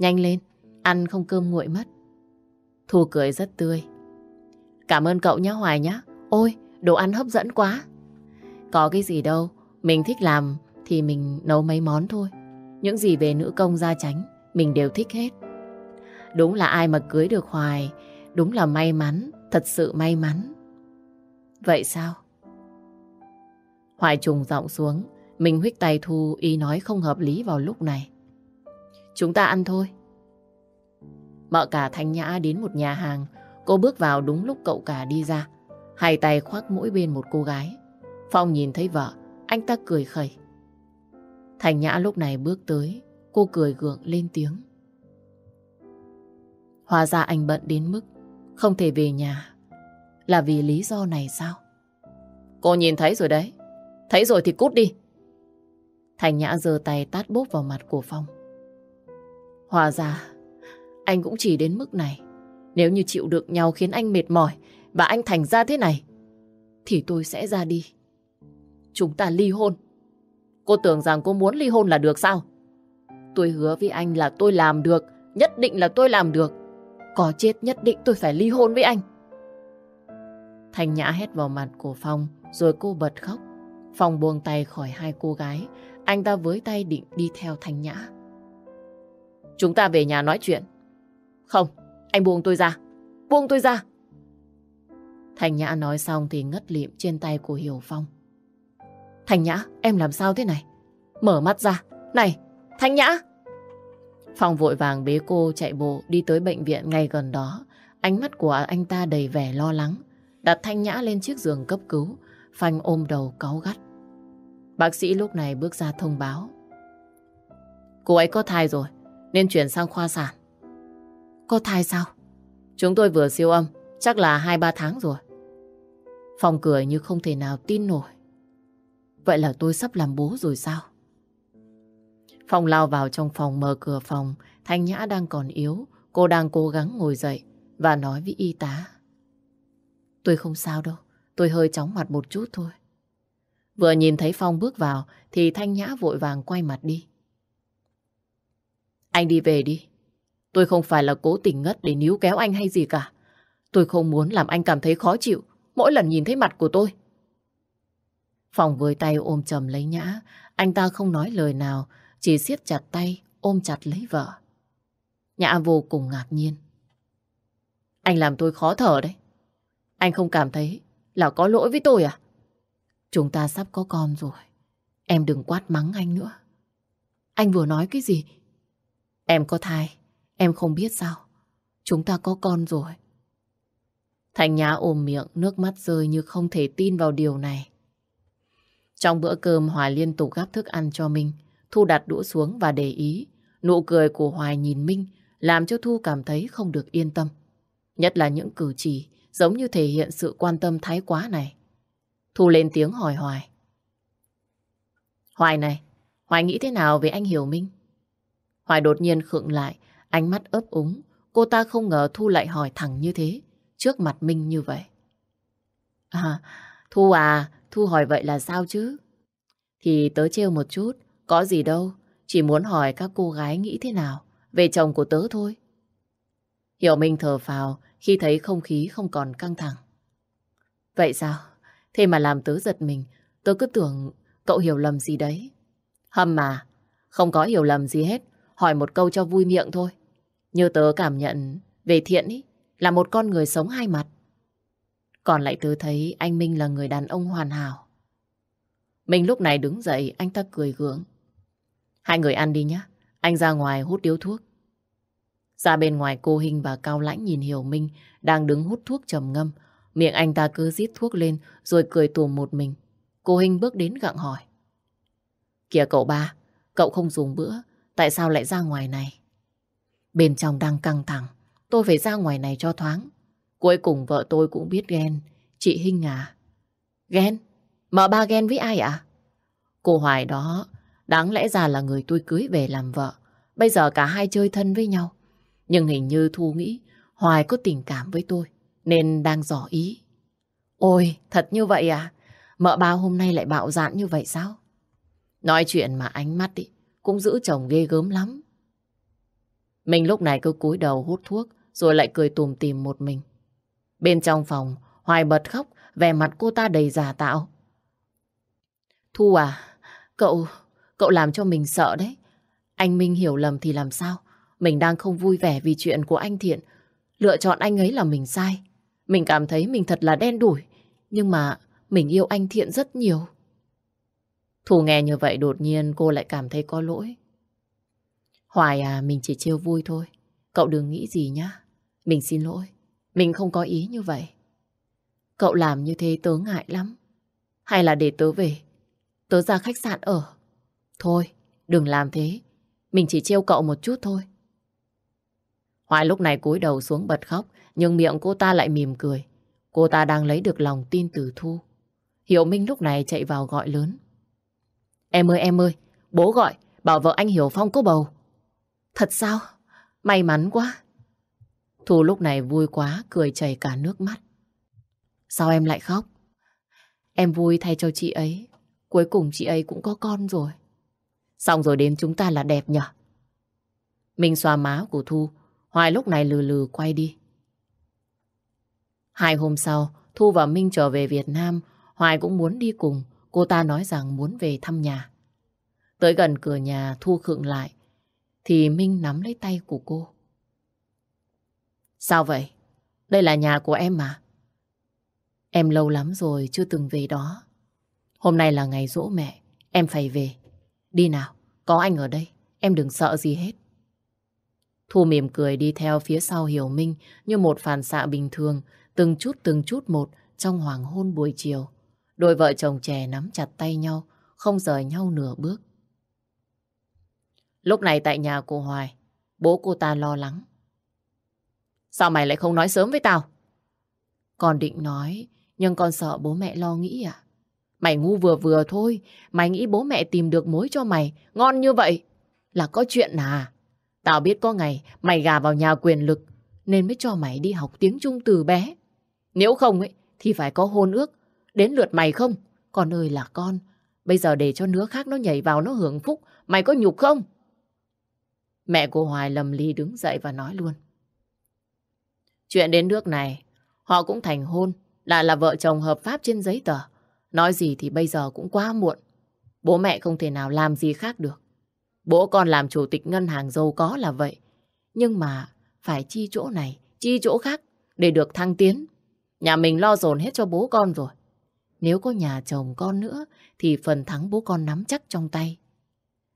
Nhanh lên, ăn không cơm nguội mất. Thu cười rất tươi. Cảm ơn cậu nhé Hoài nhé. Ôi, đồ ăn hấp dẫn quá. Có cái gì đâu, mình thích làm thì mình nấu mấy món thôi. Những gì về nữ công gia tránh, mình đều thích hết. Đúng là ai mà cưới được Hoài, đúng là may mắn, thật sự may mắn. Vậy sao? Hoài trùng giọng xuống, mình huyết tay Thu ý nói không hợp lý vào lúc này. Chúng ta ăn thôi. Mợ cả Thanh Nhã đến một nhà hàng, cô bước vào đúng lúc cậu cả đi ra. Hai tay khoác mỗi bên một cô gái. Phong nhìn thấy vợ, anh ta cười khẩy. Thành Nhã lúc này bước tới, cô cười gượng lên tiếng. Hóa ra anh bận đến mức không thể về nhà. Là vì lý do này sao? Cô nhìn thấy rồi đấy. Thấy rồi thì cút đi. Thành Nhã giơ tay tát bốp vào mặt của Phong. hòa ra, anh cũng chỉ đến mức này. Nếu như chịu được nhau khiến anh mệt mỏi và anh thành ra thế này, thì tôi sẽ ra đi. Chúng ta ly hôn. Cô tưởng rằng cô muốn ly hôn là được sao? Tôi hứa với anh là tôi làm được, nhất định là tôi làm được. Có chết nhất định tôi phải ly hôn với anh. thành Nhã hét vào mặt của Phong, rồi cô bật khóc. Phong buông tay khỏi hai cô gái, anh ta với tay định đi theo Thanh Nhã. Chúng ta về nhà nói chuyện. Không, anh buông tôi ra. Buông tôi ra. Thanh Nhã nói xong thì ngất lịm trên tay của Hiểu Phong. Thanh Nhã, em làm sao thế này? Mở mắt ra. Này, Thanh Nhã! Phong vội vàng bế cô chạy bộ đi tới bệnh viện ngay gần đó. Ánh mắt của anh ta đầy vẻ lo lắng. Đặt Thanh Nhã lên chiếc giường cấp cứu. Phanh ôm đầu cáu gắt. Bác sĩ lúc này bước ra thông báo. Cô ấy có thai rồi, nên chuyển sang khoa sản. Có thai sao? Chúng tôi vừa siêu âm, chắc là 2-3 tháng rồi. Phong cười như không thể nào tin nổi. Vậy là tôi sắp làm bố rồi sao? Phong lao vào trong phòng mở cửa phòng. Thanh Nhã đang còn yếu. Cô đang cố gắng ngồi dậy và nói với y tá. Tôi không sao đâu. Tôi hơi chóng mặt một chút thôi. Vừa nhìn thấy Phong bước vào thì Thanh Nhã vội vàng quay mặt đi. Anh đi về đi. Tôi không phải là cố tình ngất để níu kéo anh hay gì cả. Tôi không muốn làm anh cảm thấy khó chịu mỗi lần nhìn thấy mặt của tôi. Phong với tay ôm chầm lấy Nhã. Anh ta không nói lời nào, chỉ siết chặt tay, ôm chặt lấy vợ. Nhã vô cùng ngạc nhiên. Anh làm tôi khó thở đấy. Anh không cảm thấy là có lỗi với tôi à? Chúng ta sắp có con rồi. Em đừng quát mắng anh nữa. Anh vừa nói cái gì? Em có thai, em không biết sao. chúng ta có con rồi. Thành Nhã ôm miệng, nước mắt rơi như không thể tin vào điều này. Trong bữa cơm, Hoài liên tục gắp thức ăn cho Minh. Thu đặt đũa xuống và để ý. Nụ cười của Hoài nhìn Minh làm cho Thu cảm thấy không được yên tâm. Nhất là những cử chỉ giống như thể hiện sự quan tâm thái quá này. Thu lên tiếng hỏi Hoài. Hoài này, Hoài nghĩ thế nào về anh Hiểu Minh? Hoài đột nhiên khựng lại, ánh mắt ấp úng. Cô ta không ngờ Thu lại hỏi thẳng như thế, trước mặt Minh như vậy. À, Thu à, Thu hỏi vậy là sao chứ? Thì tớ trêu một chút, có gì đâu, chỉ muốn hỏi các cô gái nghĩ thế nào về chồng của tớ thôi. Hiểu Minh thở phào khi thấy không khí không còn căng thẳng. Vậy sao? Thế mà làm tớ giật mình, tớ cứ tưởng cậu hiểu lầm gì đấy. Hâm mà, không có hiểu lầm gì hết, hỏi một câu cho vui miệng thôi. Như tớ cảm nhận về thiện ý, là một con người sống hai mặt. Còn lại tớ thấy anh Minh là người đàn ông hoàn hảo. Minh lúc này đứng dậy, anh ta cười gượng. Hai người ăn đi nhé, anh ra ngoài hút điếu thuốc. Ra bên ngoài cô Hinh và Cao Lãnh nhìn Hiểu Minh đang đứng hút thuốc trầm ngâm. Miệng anh ta cứ rít thuốc lên rồi cười tùm một mình. Cô Hinh bước đến gặng hỏi. Kìa cậu ba, cậu không dùng bữa, tại sao lại ra ngoài này? Bên trong đang căng thẳng, tôi phải ra ngoài này cho thoáng. Cuối cùng vợ tôi cũng biết ghen, chị Hinh à. Ghen? Mợ ba ghen với ai ạ? Cô Hoài đó, đáng lẽ ra là người tôi cưới về làm vợ. Bây giờ cả hai chơi thân với nhau. Nhưng hình như Thu nghĩ Hoài có tình cảm với tôi, nên đang dò ý. Ôi, thật như vậy à? Mợ ba hôm nay lại bạo dạn như vậy sao? Nói chuyện mà ánh mắt ý, cũng giữ chồng ghê gớm lắm. Mình lúc này cứ cúi đầu hút thuốc, rồi lại cười tùm tìm một mình. Bên trong phòng, Hoài bật khóc, vẻ mặt cô ta đầy giả tạo. Thu à, cậu, cậu làm cho mình sợ đấy. Anh Minh hiểu lầm thì làm sao? Mình đang không vui vẻ vì chuyện của anh Thiện. Lựa chọn anh ấy là mình sai. Mình cảm thấy mình thật là đen đủi. Nhưng mà mình yêu anh Thiện rất nhiều. Thù nghe như vậy đột nhiên cô lại cảm thấy có lỗi. Hoài à, mình chỉ trêu vui thôi. Cậu đừng nghĩ gì nhá. Mình xin lỗi. Mình không có ý như vậy. Cậu làm như thế tớ ngại lắm. Hay là để tớ về. Tớ ra khách sạn ở. Thôi, đừng làm thế. Mình chỉ trêu cậu một chút thôi. Hoài lúc này cúi đầu xuống bật khóc, nhưng miệng cô ta lại mỉm cười. Cô ta đang lấy được lòng tin từ Thu. Hiểu Minh lúc này chạy vào gọi lớn. Em ơi em ơi, bố gọi, bảo vợ anh Hiểu Phong có bầu. Thật sao? May mắn quá. Thu lúc này vui quá, cười chảy cả nước mắt. Sao em lại khóc? Em vui thay cho chị ấy. Cuối cùng chị ấy cũng có con rồi. Xong rồi đến chúng ta là đẹp nhở? Mình xoa má của Thu, Hoài lúc này lừ lừ quay đi. Hai hôm sau, Thu và Minh trở về Việt Nam, Hoài cũng muốn đi cùng. Cô ta nói rằng muốn về thăm nhà. Tới gần cửa nhà, Thu khựng lại, thì Minh nắm lấy tay của cô. Sao vậy? Đây là nhà của em mà. Em lâu lắm rồi chưa từng về đó. Hôm nay là ngày rỗ mẹ, em phải về. Đi nào, có anh ở đây, em đừng sợ gì hết. Thu mỉm cười đi theo phía sau Hiểu Minh như một phản xạ bình thường, từng chút từng chút một trong hoàng hôn buổi chiều. Đôi vợ chồng trẻ nắm chặt tay nhau, không rời nhau nửa bước. Lúc này tại nhà cô Hoài, bố cô ta lo lắng. Sao mày lại không nói sớm với tao? Con định nói, nhưng con sợ bố mẹ lo nghĩ à? Mày ngu vừa vừa thôi, mày nghĩ bố mẹ tìm được mối cho mày, ngon như vậy, là có chuyện à? Tao biết có ngày mày gà vào nhà quyền lực, nên mới cho mày đi học tiếng Trung từ bé. Nếu không ấy, thì phải có hôn ước, đến lượt mày không? Con ơi là con, bây giờ để cho đứa khác nó nhảy vào nó hưởng phúc, mày có nhục không? Mẹ của Hoài lầm ly đứng dậy và nói luôn. Chuyện đến nước này, họ cũng thành hôn, là là vợ chồng hợp pháp trên giấy tờ. Nói gì thì bây giờ cũng quá muộn. Bố mẹ không thể nào làm gì khác được. Bố con làm chủ tịch ngân hàng giàu có là vậy. Nhưng mà phải chi chỗ này, chi chỗ khác để được thăng tiến. Nhà mình lo dồn hết cho bố con rồi. Nếu có nhà chồng con nữa thì phần thắng bố con nắm chắc trong tay.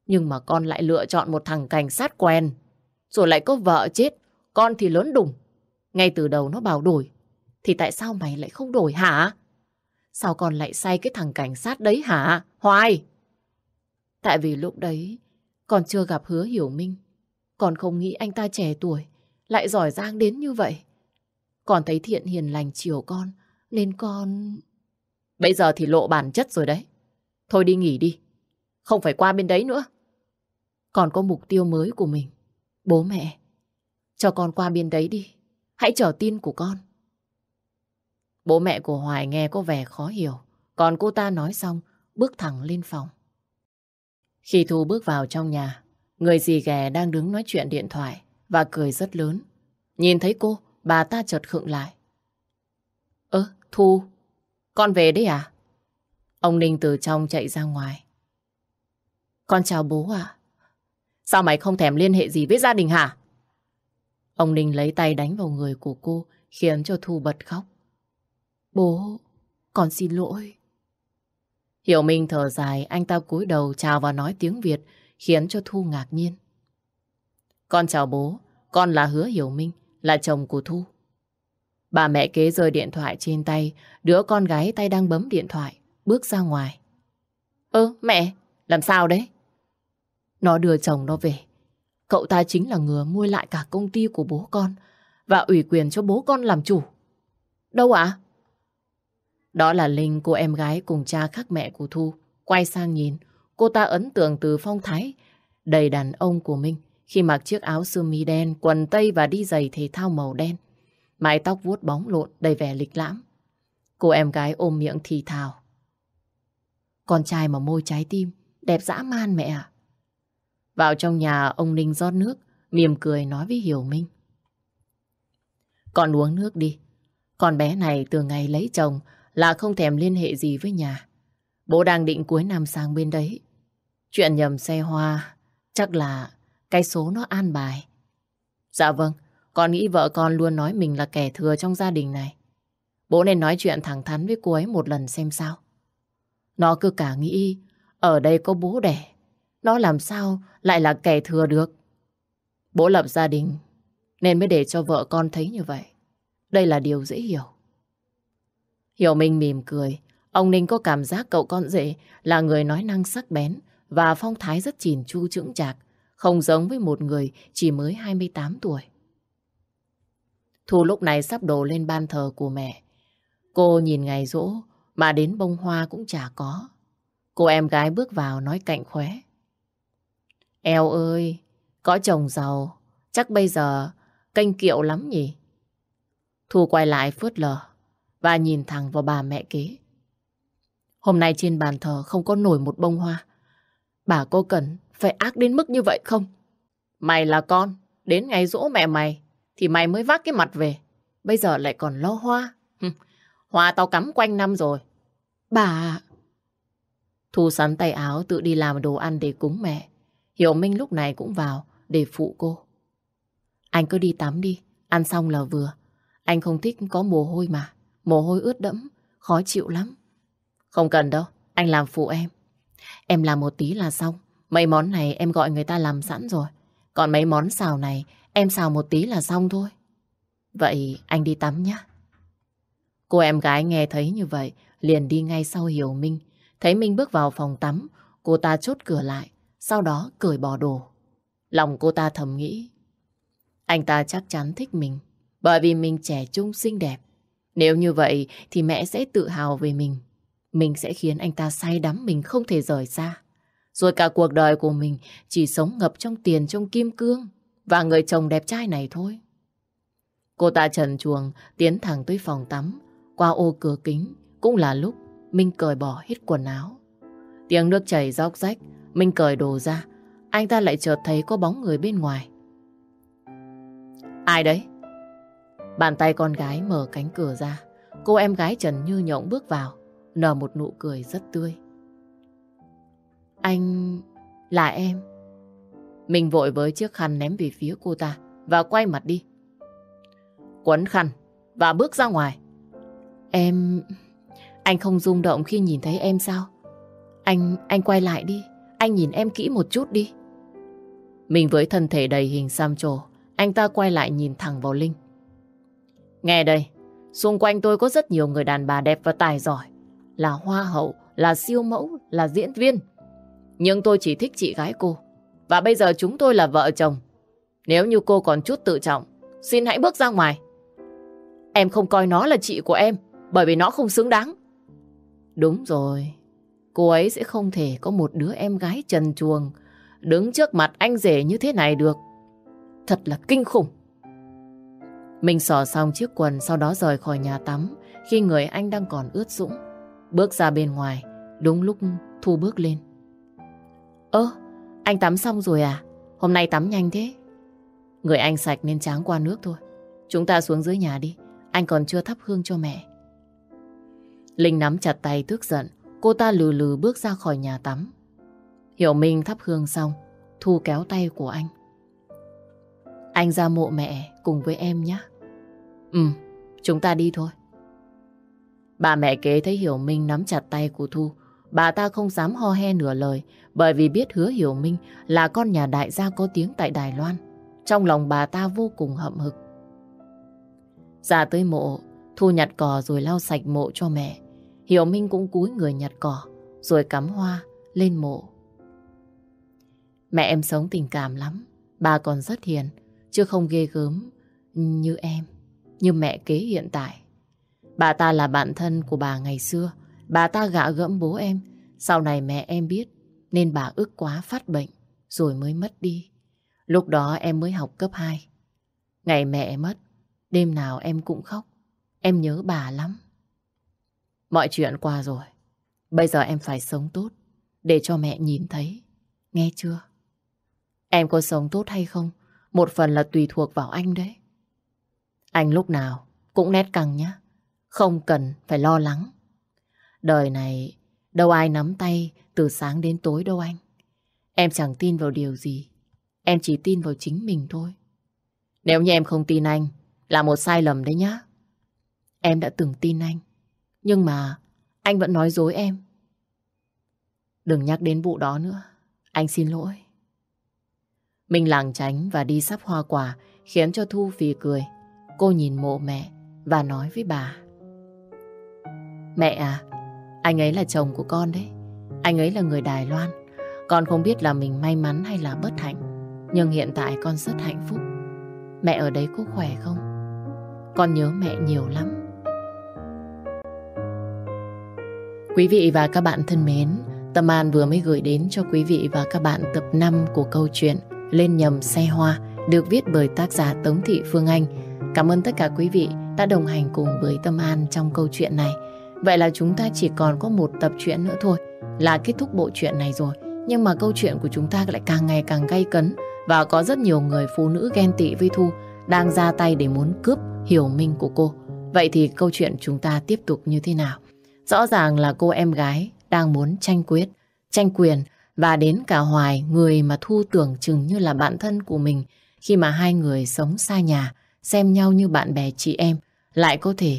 Nhưng mà con lại lựa chọn một thằng cảnh sát quen. Rồi lại có vợ chết, con thì lớn đùng. Ngay từ đầu nó bảo đổi, thì tại sao mày lại không đổi hả? Sao con lại say cái thằng cảnh sát đấy hả? Hoài! Tại vì lúc đấy còn chưa gặp hứa hiểu minh. còn không nghĩ anh ta trẻ tuổi, lại giỏi giang đến như vậy. còn thấy thiện hiền lành chiều con, nên con... Bây giờ thì lộ bản chất rồi đấy. Thôi đi nghỉ đi. Không phải qua bên đấy nữa. Còn có mục tiêu mới của mình. Bố mẹ, cho con qua bên đấy đi. Hãy chờ tin của con. Bố mẹ của Hoài nghe có vẻ khó hiểu. Còn cô ta nói xong, bước thẳng lên phòng. Khi Thu bước vào trong nhà, người dì ghè đang đứng nói chuyện điện thoại và cười rất lớn. Nhìn thấy cô, bà ta chợt khựng lại. Ơ, Thu, con về đấy à? Ông Ninh từ trong chạy ra ngoài. Con chào bố ạ. Sao mày không thèm liên hệ gì với gia đình hả? Ông Ninh lấy tay đánh vào người của cô khiến cho Thu bật khóc. Bố, con xin lỗi. Hiểu Minh thở dài, anh ta cúi đầu chào và nói tiếng Việt khiến cho Thu ngạc nhiên. Con chào bố, con là Hứa Hiểu Minh, là chồng của Thu. Bà mẹ kế rơi điện thoại trên tay, đứa con gái tay đang bấm điện thoại, bước ra ngoài. Ơ, mẹ, làm sao đấy? Nó đưa chồng nó về. Cậu ta chính là người mua lại cả công ty của bố con và ủy quyền cho bố con làm chủ. Đâu ạ? Đó là Linh, cô em gái cùng cha khác mẹ của Thu. Quay sang nhìn, cô ta ấn tượng từ phong thái đầy đàn ông của mình khi mặc chiếc áo sơ mi đen, quần tây và đi giày thể thao màu đen. Mái tóc vuốt bóng lộn đầy vẻ lịch lãm. Cô em gái ôm miệng thì thào. Con trai mà môi trái tim, đẹp dã man mẹ ạ. Vào trong nhà, ông Ninh rót nước, mỉm cười nói với Hiểu Minh. Con uống nước đi. Con bé này từ ngày lấy chồng là không thèm liên hệ gì với nhà. Bố đang định cuối năm sang bên đấy. Chuyện nhầm xe hoa, chắc là cái số nó an bài. Dạ vâng, con nghĩ vợ con luôn nói mình là kẻ thừa trong gia đình này. Bố nên nói chuyện thẳng thắn với cô ấy một lần xem sao. Nó cứ cả nghĩ ở đây có bố đẻ. Nó làm sao lại là kẻ thừa được. Bố lập gia đình nên mới để cho vợ con thấy như vậy. Đây là điều dễ hiểu. Hiểu Minh mỉm cười. Ông Ninh có cảm giác cậu con rể là người nói năng sắc bén và phong thái rất chỉn chu chững chạc, không giống với một người chỉ mới 28 tuổi. Thu lúc này sắp đổ lên ban thờ của mẹ. Cô nhìn ngày rỗ mà đến bông hoa cũng chả có. Cô em gái bước vào nói cạnh khóe. Eo ơi, có chồng giàu, chắc bây giờ canh kiệu lắm nhỉ? Thu quay lại phớt lờ và nhìn thẳng vào bà mẹ kế. Hôm nay trên bàn thờ không có nổi một bông hoa. Bà cô cần phải ác đến mức như vậy không? Mày là con, đến ngày rỗ mẹ mày thì mày mới vác cái mặt về. Bây giờ lại còn lo hoa. hoa tao cắm quanh năm rồi. Bà... Thu sắn tay áo tự đi làm đồ ăn để cúng mẹ. Hiểu Minh lúc này cũng vào để phụ cô. Anh cứ đi tắm đi, ăn xong là vừa. Anh không thích có mồ hôi mà. Mồ hôi ướt đẫm, khó chịu lắm. Không cần đâu, anh làm phụ em. Em làm một tí là xong. Mấy món này em gọi người ta làm sẵn rồi. Còn mấy món xào này em xào một tí là xong thôi. Vậy anh đi tắm nhé. Cô em gái nghe thấy như vậy, liền đi ngay sau Hiểu Minh. Thấy Minh bước vào phòng tắm, cô ta chốt cửa lại, sau đó cởi bỏ đồ. Lòng cô ta thầm nghĩ, anh ta chắc chắn thích mình, bởi vì mình trẻ trung xinh đẹp. Nếu như vậy thì mẹ sẽ tự hào về mình. Mình sẽ khiến anh ta say đắm mình không thể rời xa. Rồi cả cuộc đời của mình chỉ sống ngập trong tiền trong kim cương và người chồng đẹp trai này thôi. Cô ta trần chuồng tiến thẳng tới phòng tắm. Qua ô cửa kính cũng là lúc Minh cởi bỏ hết quần áo. Tiếng nước chảy róc rách, Minh cởi đồ ra. Anh ta lại chợt thấy có bóng người bên ngoài. Ai đấy? Bàn tay con gái mở cánh cửa ra. Cô em gái Trần Như Nhộng bước vào, nở một nụ cười rất tươi. Anh... là em. Mình vội với chiếc khăn ném về phía cô ta và quay mặt đi. Quấn khăn và bước ra ngoài. Em... Anh không rung động khi nhìn thấy em sao? Anh... anh quay lại đi. Anh nhìn em kỹ một chút đi. Mình với thân thể đầy hình xăm trổ, anh ta quay lại nhìn thẳng vào Linh. Nghe đây, xung quanh tôi có rất nhiều người đàn bà đẹp và tài giỏi. Là hoa hậu, là siêu mẫu, là diễn viên. Nhưng tôi chỉ thích chị gái cô. Và bây giờ chúng tôi là vợ chồng. Nếu như cô còn chút tự trọng, xin hãy bước ra ngoài. Em không coi nó là chị của em, bởi vì nó không xứng đáng. Đúng rồi, cô ấy sẽ không thể có một đứa em gái trần chuồng đứng trước mặt anh rể như thế này được. Thật là kinh khủng. Mình xỏ xong chiếc quần sau đó rời khỏi nhà tắm khi người anh đang còn ướt sũng. Bước ra bên ngoài, đúng lúc Thu bước lên. Ơ, anh tắm xong rồi à? Hôm nay tắm nhanh thế. Người anh sạch nên tráng qua nước thôi. Chúng ta xuống dưới nhà đi. Anh còn chưa thắp hương cho mẹ. Linh nắm chặt tay tức giận. Cô ta lừ lừ bước ra khỏi nhà tắm. Hiểu Minh thắp hương xong. Thu kéo tay của anh. Anh ra mộ mẹ cùng với em nhé. Ừ, chúng ta đi thôi. Bà mẹ kế thấy Hiểu Minh nắm chặt tay của Thu. Bà ta không dám ho he nửa lời bởi vì biết hứa Hiểu Minh là con nhà đại gia có tiếng tại Đài Loan. Trong lòng bà ta vô cùng hậm hực. Ra tới mộ, Thu nhặt cỏ rồi lau sạch mộ cho mẹ. Hiểu Minh cũng cúi người nhặt cỏ rồi cắm hoa lên mộ. Mẹ em sống tình cảm lắm. Bà còn rất hiền, chứ không ghê gớm như em, như mẹ kế hiện tại. Bà ta là bạn thân của bà ngày xưa. Bà ta gạ gẫm bố em. Sau này mẹ em biết nên bà ức quá phát bệnh rồi mới mất đi. Lúc đó em mới học cấp 2. Ngày mẹ mất, đêm nào em cũng khóc. Em nhớ bà lắm. Mọi chuyện qua rồi. Bây giờ em phải sống tốt để cho mẹ nhìn thấy. Nghe chưa? Em có sống tốt hay không? Một phần là tùy thuộc vào anh đấy. Anh lúc nào cũng nét căng nhé, Không cần phải lo lắng. Đời này đâu ai nắm tay từ sáng đến tối đâu anh. Em chẳng tin vào điều gì. Em chỉ tin vào chính mình thôi. Nếu như em không tin anh là một sai lầm đấy nhá. Em đã từng tin anh. Nhưng mà anh vẫn nói dối em. Đừng nhắc đến vụ đó nữa. Anh xin lỗi. Mình lảng tránh và đi sắp hoa quả khiến cho Thu phì cười. Cô nhìn mộ mẹ và nói với bà. Mẹ à, anh ấy là chồng của con đấy. Anh ấy là người Đài Loan. Con không biết là mình may mắn hay là bất hạnh. Nhưng hiện tại con rất hạnh phúc. Mẹ ở đấy có khỏe không? Con nhớ mẹ nhiều lắm. Quý vị và các bạn thân mến, Tâm An vừa mới gửi đến cho quý vị và các bạn tập 5 của câu chuyện Lên nhầm xe hoa được viết bởi tác giả Tống Thị Phương Anh. Cảm ơn tất cả quý vị đã đồng hành cùng với Tâm An trong câu chuyện này. Vậy là chúng ta chỉ còn có một tập truyện nữa thôi là kết thúc bộ truyện này rồi. Nhưng mà câu chuyện của chúng ta lại càng ngày càng gay cấn và có rất nhiều người phụ nữ ghen tị với Thu đang ra tay để muốn cướp hiểu minh của cô. Vậy thì câu chuyện chúng ta tiếp tục như thế nào? Rõ ràng là cô em gái đang muốn tranh quyết, tranh quyền và đến cả Hoài, người mà Thu tưởng chừng như là bạn thân của mình khi mà hai người sống xa nhà, xem nhau như bạn bè chị em, lại có thể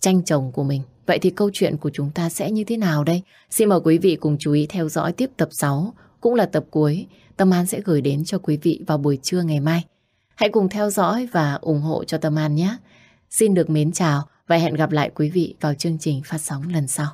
tranh chồng của mình. Vậy thì câu chuyện của chúng ta sẽ như thế nào đây? Xin mời quý vị cùng chú ý theo dõi tiếp tập 6, cũng là tập cuối. Tâm An sẽ gửi đến cho quý vị vào buổi trưa ngày mai. Hãy cùng theo dõi và ủng hộ cho Tâm An nhé. Xin được mến chào và hẹn gặp lại quý vị vào chương trình phát sóng lần sau.